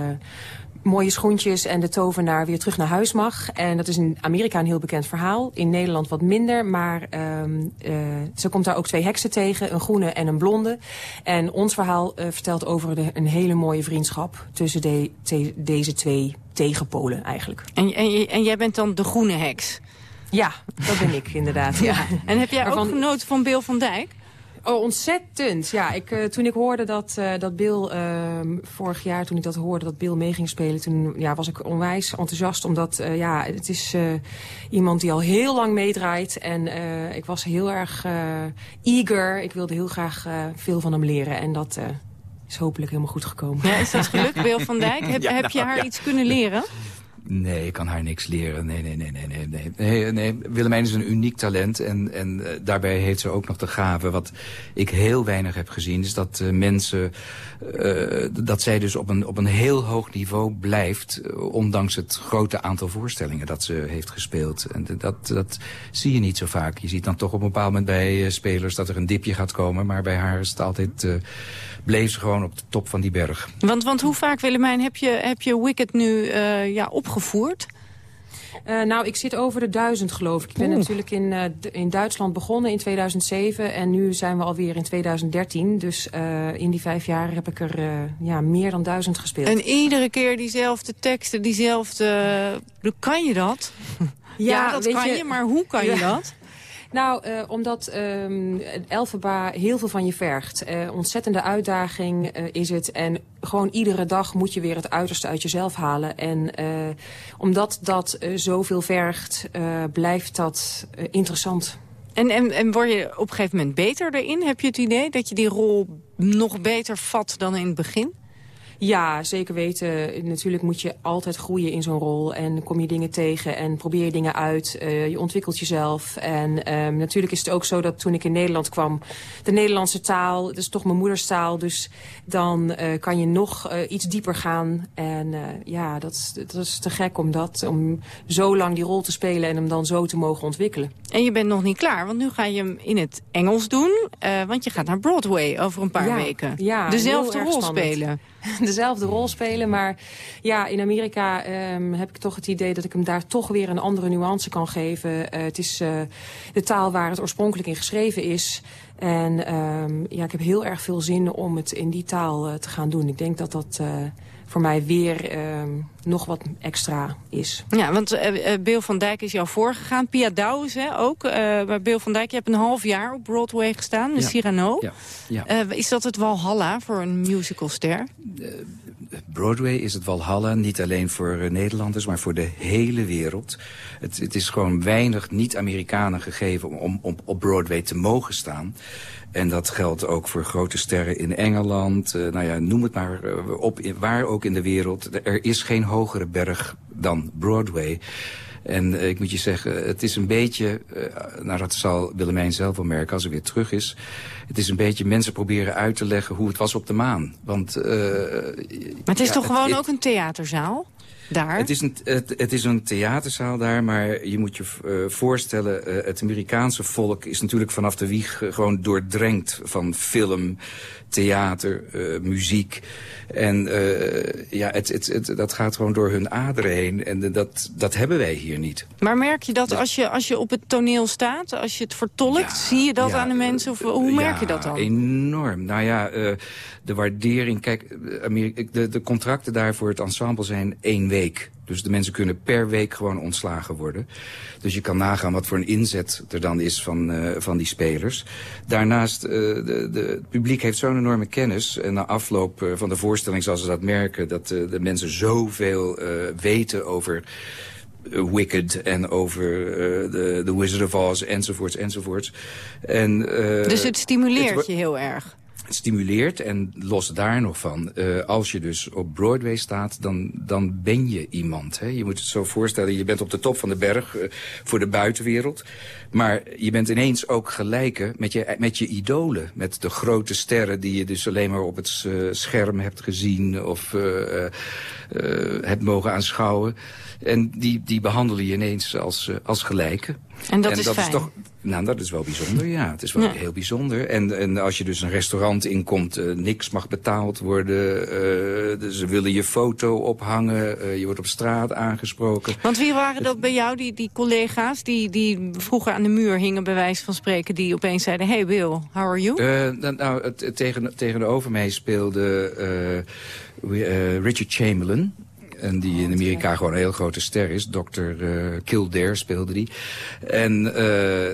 mooie schoentjes en de tovenaar weer terug naar huis mag. En dat is in Amerika een heel bekend verhaal. In Nederland wat minder, maar ehm, eh, ze komt daar ook twee heksen tegen. Een groene en een blonde. En ons verhaal vertelt over een hele mooie vriendschap... tussen deze twee tegenpolen eigenlijk. En, en, en jij bent dan de groene heks? Ja, dat ben ik inderdaad. Ja. En heb jij Waarvan- ook genoten van Bill van Dijk? Oh, ontzettend. Ja, ik, eh, toen ik hoorde dat, eh, dat Bill, ehm, vorig jaar toen ik dat hoorde, dat Bill mee ging spelen, toen ja, was ik onwijs enthousiast. Omdat, eh, ja, het is eh, iemand die al heel lang meedraait. En eh, ik was heel erg eager. Ik wilde heel graag eh, veel van hem leren. En dat eh, is hopelijk helemaal goed gekomen. Ja, is dat gelukt, Bill van Dijk? Heb, Ja, heb je nou, haar ja. iets kunnen leren? Nee, ik kan haar niks leren. Nee, nee, nee, nee, nee. nee. nee. Willemijn is een uniek talent. En, en eh, daarbij heeft ze ook nog de gave. Wat ik heel weinig heb gezien, is dat eh, mensen... eh, dat zij dus op een, op een heel hoog niveau blijft... ondanks het grote aantal voorstellingen dat ze heeft gespeeld. En dat, dat zie je niet zo vaak. Je ziet dan toch op een bepaald moment bij spelers... dat er een dipje gaat komen. Maar bij haar is het altijd... bleef ze gewoon op de top van die berg. Want, want hoe vaak, Willemijn, heb je, heb je Wicked nu ja, opgevoerd? Eh, nou, ik zit over de duizend, geloof ik. Ik ben Oeh. natuurlijk in, eh, in Duitsland begonnen in 2007. En nu zijn we alweer in 2013. Dus eh, in die vijf jaar heb ik er ja, meer dan duizend gespeeld. En iedere keer diezelfde teksten, diezelfde... Kan je dat? Ja, dat weet kan je, maar hoe kan je Ja. dat? Nou, eh, omdat ehm Elfaba heel veel van je vergt. Eh, ontzettende uitdaging eh, is het. En gewoon iedere dag moet je weer het uiterste uit jezelf halen. En omdat dat zoveel vergt, blijft dat interessant. En, en, en word je op een gegeven moment beter erin? Heb je het idee dat je die rol nog beter vat dan in het begin? Ja, zeker weten. Natuurlijk moet je altijd groeien in zo'n rol. En kom je dingen tegen en probeer je dingen uit. Eh, je ontwikkelt jezelf. En ehm, natuurlijk is het ook zo dat toen ik in Nederland kwam... de Nederlandse taal, dat is toch mijn moederstaal. Dus dan eh, kan je nog eh, iets dieper gaan. En ja, dat, is- dat is te gek om, dat, om zo lang die rol te spelen... en hem dan zo te mogen ontwikkelen. En je bent nog niet klaar, want nu ga je hem in het Engels doen. want je gaat naar Broadway over een paar Ja, weken. ja, Dezelfde rol spannend. spelen. dezelfde rol spelen. Maar ja, in Amerika ehm, heb ik toch het idee dat ik hem daar toch weer een andere nuance kan geven. Eh, het is eh, de taal waar het oorspronkelijk in geschreven is. En ehm, ja, ik heb heel erg veel zin om het in die taal eh, te gaan doen. Ik denk dat dat eh, voor mij weer ehm, nog wat extra is. Ja, want eh eh, Bill van Dijk is jou voorgegaan. Pia Douwes hè, ook. eh maar Bill van Dijk, je hebt een half jaar op Broadway gestaan. De Ja. Cyrano. Ja, ja. Eh, is dat het Walhalla voor een musicalster? Broadway is het Walhalla, niet alleen voor eh, Nederlanders, maar voor de hele wereld. Het, het is gewoon weinig niet-Amerikanen gegeven om, om, op Broadway te mogen staan. En dat geldt ook voor grote sterren in Engeland. eh, nou ja, noem het maar eh, op, waar ook in de wereld. Er is geen hogere berg dan Broadway. En eh, ik moet je zeggen, het is een beetje, eh, nou dat zal Willemijn zelf wel merken als ze weer terug is. Het is een beetje mensen proberen uit te leggen hoe het was op de maan. Want, eh, Maar het is ja, toch gewoon het- ook een theaterzaal? daar? Het is, een, het, het is een theaterzaal daar, maar je moet je uh, voorstellen... Uh, het Amerikaanse volk is natuurlijk vanaf de wieg gewoon doordrenkt van film, theater, muziek. En ja, het, het, het, dat gaat gewoon door hun aderen heen. En dat, dat hebben wij hier niet. Maar merk je dat als je, als je op het toneel staat, als je het vertolkt... Ja, zie je dat ja, aan de mensen? Of hoe merk je dat dan? enorm. Nou ja, de waardering... Kijk, de, de contracten daar voor het ensemble zijn één week. Dus de mensen kunnen per week gewoon ontslagen worden. Dus je kan nagaan wat voor een inzet er dan is van, uh, van die spelers. Daarnaast, uh, de, de, het publiek heeft zo'n enorme kennis. En na afloop uh, van de voorstelling zal ze dat merken... dat de mensen zoveel weten over... Wicked en over de uh, Wizard of Oz enzovoorts enzovoorts. En, dus het stimuleert het, je heel erg? Stimuleert en los daar nog van. Uh, als je dus op Broadway staat, dan, dan ben je iemand. Hè? Je moet het zo voorstellen, je bent op de top van de berg uh, voor de buitenwereld. Maar je bent ineens ook gelijke met je, met je idolen. Met de grote sterren die je dus alleen maar op het uh, scherm hebt gezien... of hebt mogen aanschouwen. En die, die behandelen je ineens als, als gelijke. En dat, en is, dat is toch, nou, dat is wel bijzonder, ja. Het is wel ja. heel bijzonder. En, en als je dus een restaurant inkomt, uh, niks mag betaald worden. Uh, dus ze willen je foto ophangen. Uh, je wordt op straat aangesproken. Want wie waren dat bij jou, die, die collega's... Die, die vroeger aan de muur hingen, bij wijze van spreken... die opeens zeiden, hey Bill, how are you? nou, het, tegen, tegenover mij speelde Richard Chamberlain... En die in Amerika gewoon een heel grote ster is. Dr. Uh, Kildare speelde die. En uh,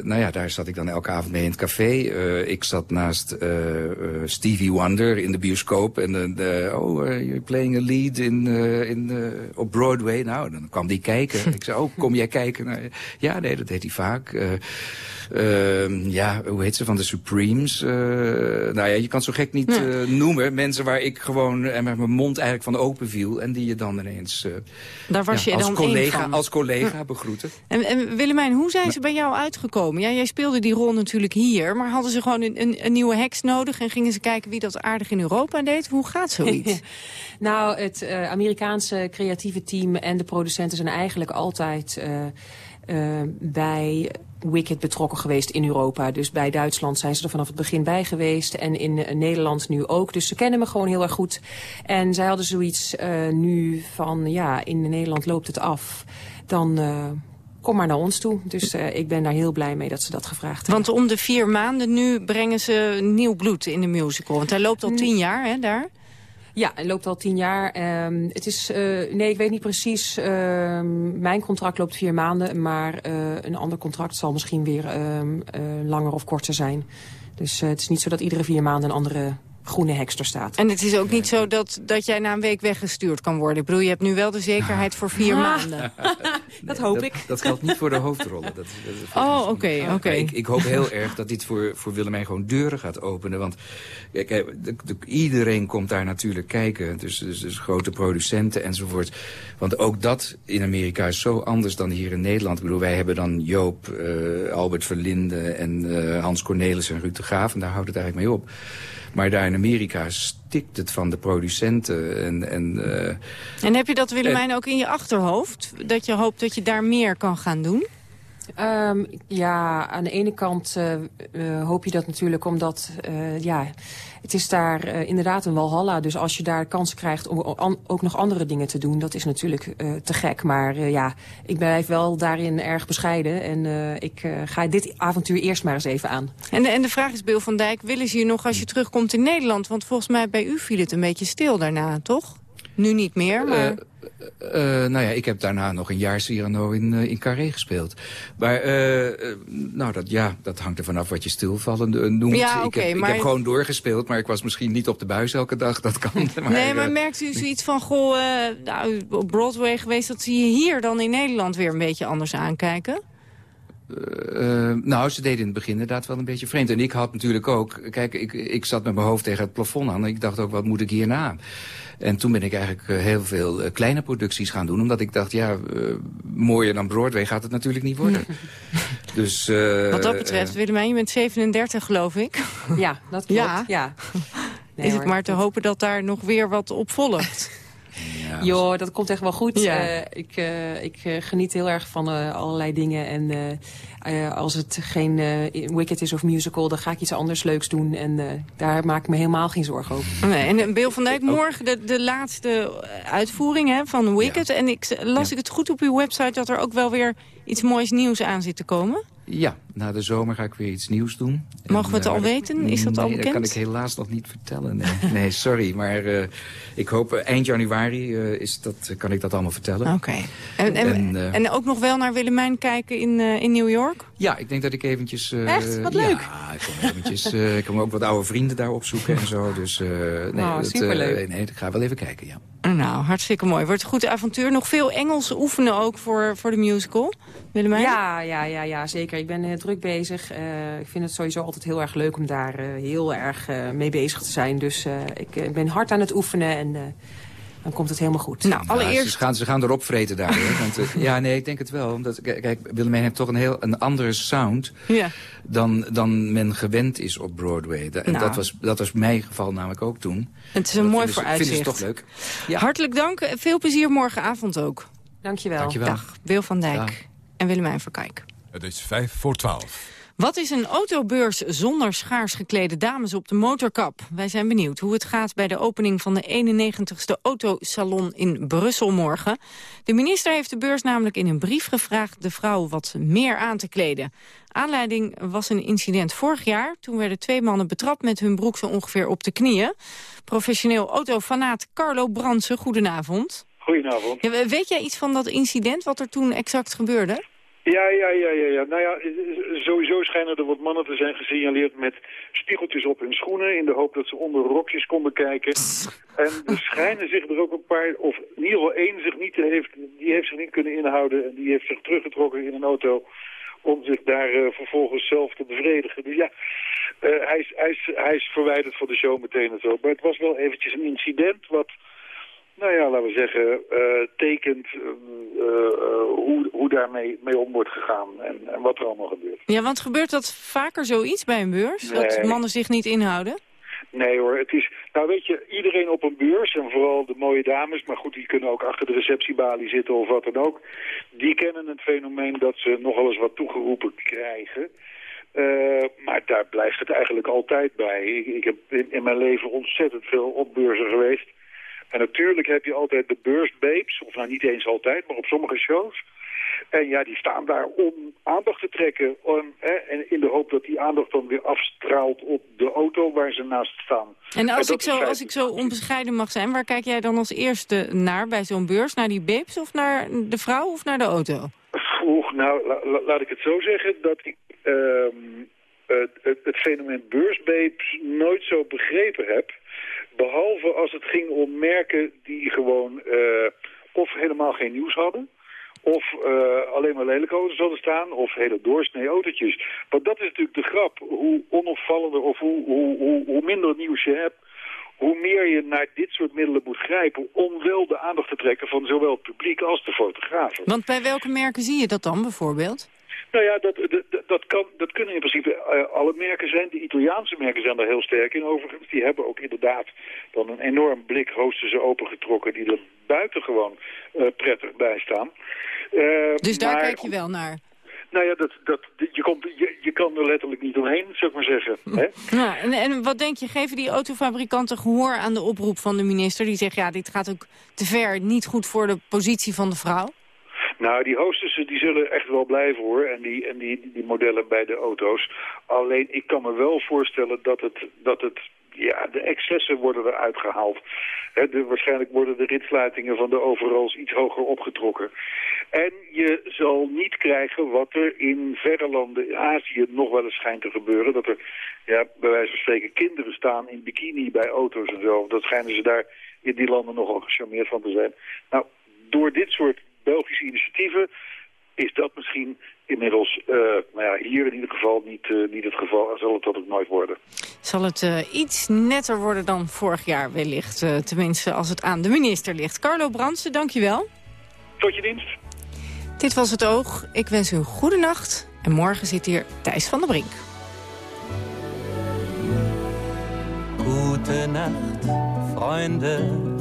nou ja, daar zat ik dan elke avond mee in het café. Uh, ik zat naast Stevie Wonder in de bioscoop. En oh, you're playing a lead in, in, op Broadway. Nou, dan kwam die kijken. ik zei, oh, kom jij kijken? Nou, ja, nee, dat deed hij vaak. Uh, ja, hoe heet ze, van de Supremes. Nou ja, je kan zo gek niet noemen. Mensen waar ik gewoon en met mijn mond eigenlijk van open viel. En die je dan ineens Daar was ja, je als, dan collega, als collega begroeten. En, en Willemijn, hoe zijn ze bij jou uitgekomen? Ja, jij speelde die rol natuurlijk hier. Maar hadden ze gewoon een, een, een nieuwe heks nodig? En gingen ze kijken wie dat aardig in Europa deed? Hoe gaat zoiets? nou, het Amerikaanse creatieve team en de producenten zijn eigenlijk altijd... Uh, bij Wicked betrokken geweest in Europa. Dus bij Duitsland zijn ze er vanaf het begin bij geweest. En in uh, Nederland nu ook. Dus ze kennen me gewoon heel erg goed. En zij hadden zoiets uh, nu van... ja, in Nederland loopt het af. Dan... Kom maar naar ons toe. Dus ik ben daar heel blij mee dat ze dat gevraagd hebben. Want om de vier maanden nu brengen ze nieuw bloed in de musical. Want hij loopt al tien jaar, hè, daar? Ja, het loopt al tien jaar. Um, het is, uh, nee, ik weet niet precies. Uh, mijn contract loopt vier maanden, maar uh, een ander contract zal misschien weer langer of korter zijn. Dus het is niet zo dat iedere vier maanden een andere groene heks er staat. En het is ook niet zo dat, dat jij na een week weggestuurd kan worden. Ik bedoel, je hebt nu wel de zekerheid voor vier Ah. maanden. Dat hoop dat, ik. Dat geldt niet voor de hoofdrollen. Dat, dat oh, oké, oké. Okay, ik, ik, hoop heel erg dat dit voor, voor Willemijn gewoon deuren gaat openen. Want kijk, de, de, iedereen komt daar natuurlijk kijken. Dus, dus, dus, grote producenten enzovoort. Want ook dat in Amerika is zo anders dan hier in Nederland. Ik bedoel, wij hebben dan Joop, uh, Albert Verlinde en uh, Hans Cornelis en Ruud de Graaf. En daar houdt het eigenlijk mee op. Maar daar in Amerika het van de producenten. En, en, uh, en heb je dat, Willemijn, ook in je achterhoofd? Dat je hoopt dat je daar meer kan gaan doen? Um, ja, aan de ene kant uh, uh, hoop je dat natuurlijk omdat... Uh, ja, het is daar inderdaad een walhalla. Dus als je daar kansen krijgt om an, ook nog andere dingen te doen... dat is natuurlijk te gek. Maar ja, ik blijf wel daarin erg bescheiden. En ik ga dit avontuur eerst maar eens even aan. En de, en de vraag is, Bill van Dijk, willen ze je nog als je terugkomt in Nederland? Want volgens mij bij u viel het een beetje stil daarna, toch? Nu niet meer, maar... Uh, nou ja, ik heb daarna nog een jaar Cyrano in, uh, in Carré gespeeld. Maar uh, nou, dat, ja, dat hangt er vanaf wat je stilvallen noemt. Ja, okay, ik, heb, maar... ik heb gewoon doorgespeeld, maar ik was misschien niet op de buis elke dag. Dat kan. Maar, nee, maar merkt u zoiets van, goh, nou, op Broadway geweest... dat ze je hier dan in Nederland weer een beetje anders aankijken? Uh, nou, ze deden in het begin inderdaad wel een beetje vreemd. En ik had natuurlijk ook... Kijk, ik, ik zat met mijn hoofd tegen het plafond aan. En ik dacht ook, wat moet ik hierna? En toen ben ik eigenlijk uh, heel veel kleine producties gaan doen. Omdat ik dacht, ja, mooier dan Broadway gaat het natuurlijk niet worden. dus, wat dat betreft, Willemijn, je bent 37 geloof ik. Ja, dat klopt. Ja. ja. Nee, is het maar te hopen dat daar nog weer wat op volgt? Jo, dat komt echt wel goed. Ja. Eh, ik eh, ik eh, geniet heel erg van eh, allerlei dingen. En eh, eh, als het geen eh, Wicked is of musical, dan ga ik iets anders leuks doen. En eh, daar maak ik me helemaal geen zorgen over. Nee, en Beel van Dijk, morgen de, de laatste uitvoering hè, van Wicked. En ik, las ik het goed op uw website dat er ook wel weer iets moois nieuws aan zit te komen? Ja, na de zomer ga ik weer iets nieuws doen. Mogen we het eh, al maar- weten? Is dat al nee, bekend? dat kan ik helaas nog niet vertellen. Nee, nee sorry. Maar eh, ik hoop eh, eind januari eh, is dat, kan ik dat allemaal vertellen. Oké. En, en, En, eh, en ook nog wel naar Willemijn kijken in, eh, in New York? Ja, ik denk dat ik eventjes... eh, Echt? Wat leuk. Ja, ik kom eventjes... eh, ik kom ook wat oude vrienden daar opzoeken en zo. Dus eh, nee, Oh, dat, eh, superleuk. nee, ik ga wel even kijken, ja. Nou, hartstikke mooi. Wordt een goed avontuur. Nog veel Engels oefenen ook voor, voor de musical. Willemijn? Ja, ja, ja, ja, zeker. Ik ben eh, druk bezig. Eh, ik vind het sowieso altijd heel erg leuk om daar eh, heel erg eh, mee bezig te zijn. Dus eh, ik ben hard aan het oefenen en eh, dan komt het helemaal goed. Nou, Ja, ze, gaan, ze gaan erop vreten daar. hoor. Want, ja, nee, ik denk het wel. Omdat, kijk, Willemijn heeft toch een heel een andere sound... Ja. Dan, dan men gewend is op Broadway. Da- En Nou. dat, was, dat was mijn geval namelijk ook toen. Het is een Dat mooi vinden ze- vooruitzicht. Vinden ze toch leuk. Hartelijk dank. Veel plezier morgenavond ook. Dankjewel. Dankjewel. Dag, Wil van Dijk Dag. en Willemijn Verkijk. Het is vijf voor twaalf. Wat is een autobeurs zonder schaars geklede dames op de motorkap? Wij zijn benieuwd hoe het gaat bij de opening van de 91ste autosalon in Brussel morgen. De minister heeft de beurs namelijk in een brief gevraagd de vrouw wat meer aan te kleden. Aanleiding was een incident vorig jaar. Toen werden twee mannen betrapt met hun broek zo ongeveer op de knieën. Professioneel autofanaat Carlo Brandsen, goedenavond. Goedenavond. Ja, weet jij iets van dat incident, wat er toen exact gebeurde? Ja, ja, ja, ja, ja. Nou ja, sowieso schijnen er wat mannen te zijn gesignaleerd met spiegeltjes op hun schoenen... in de hoop dat ze onder rokjes konden kijken. En er schijnen zich er ook een paar, of in ieder geval één zich niet heeft... die heeft zich niet kunnen inhouden en die heeft zich teruggetrokken in een auto... om zich daar eh, vervolgens zelf te bevredigen. Dus ja, eh, hij, is, hij, is, hij is verwijderd van de show meteen en zo. Maar het was wel eventjes een incident wat... Nou ja, laten we zeggen, eh, tekent eh, eh, hoe, hoe daarmee mee om wordt gegaan en, en wat er allemaal gebeurt. Ja, want gebeurt dat vaker zoiets bij een beurs? Dat mannen zich niet inhouden? Nee hoor, het is, nou weet je, iedereen op een beurs en vooral de mooie dames, maar goed, die kunnen ook achter de receptiebalie zitten of wat dan ook. Die kennen het fenomeen dat ze nogal eens wat toegeroepen krijgen. Maar daar blijft het eigenlijk altijd bij. Ik, ik heb in, in mijn leven ontzettend veel op beurzen geweest. En natuurlijk heb je altijd de beursbabes, of nou niet eens altijd, maar op sommige shows. En ja, die staan daar om aandacht te trekken. Om, hè, en in de hoop dat die aandacht dan weer afstraalt op de auto waar ze naast staan. En als, ik zo, als ik zo onbescheiden mag zijn, waar kijk jij dan als eerste naar bij zo'n beurs? Naar die babes of naar de vrouw of naar de auto? Oeh, nou, la- la- laat ik het zo zeggen dat ik ehm, het, het, fenomeen beursbabes nooit zo begrepen heb. Behalve als het ging om merken die gewoon eh, of helemaal geen nieuws hadden... of eh, alleen maar lelijke auto's hadden staan, of hele doorsnee autootjes. Want dat is natuurlijk de grap. Hoe onopvallender of hoe, hoe, hoe, hoe minder nieuws je hebt... hoe meer je naar dit soort middelen moet grijpen... om wel de aandacht te trekken van zowel het publiek als de fotografen. Want bij welke merken zie je dat dan bijvoorbeeld? Nou ja, dat, dat, dat, kan, dat kunnen in principe eh, alle merken zijn. De Italiaanse merken zijn daar heel sterk in overigens. Die hebben ook inderdaad dan een enorm blik roosterse opengetrokken... die er buitengewoon eh prettig bij staan. Eh, Dus daar maar- kijk je wel naar. Nou ja, dat, dat, je, komt, je, je kan er letterlijk niet omheen, zou ik maar zeggen. Hè? Ja, en, en wat denk je, geven die autofabrikanten gehoor aan de oproep van de minister? Die zegt, ja, dit gaat ook te ver, niet goed voor de positie van de vrouw. Nou, die hostessen die zullen echt wel blijven hoor. En die, en die, die modellen bij de auto's. Alleen ik kan me wel voorstellen dat het, dat het ja, de excessen worden eruit gehaald. Waarschijnlijk worden de ritsluitingen van de overals iets hoger opgetrokken. En je zal niet krijgen wat er in verre landen in Azië nog wel eens schijnt te gebeuren. Dat er, ja, bij wijze van spreken, kinderen staan in bikini bij auto's en zo. Dat schijnen ze daar in die landen nogal gecharmeerd van te zijn. Nou, door dit soort Belgische initiatieven is dat misschien inmiddels, eh, nou ja, hier in ieder geval niet, eh, niet het geval. Zal het dat ook nooit worden. Zal het eh, iets netter worden dan vorig jaar wellicht? eh, tenminste, als het aan de minister ligt. Carlo Brandsen, dankjewel. Tot je dienst. Dit was Het Oog. Ik wens u een goede nacht. En morgen zit hier Thijs van der Brink. Gute Nacht, Freunde.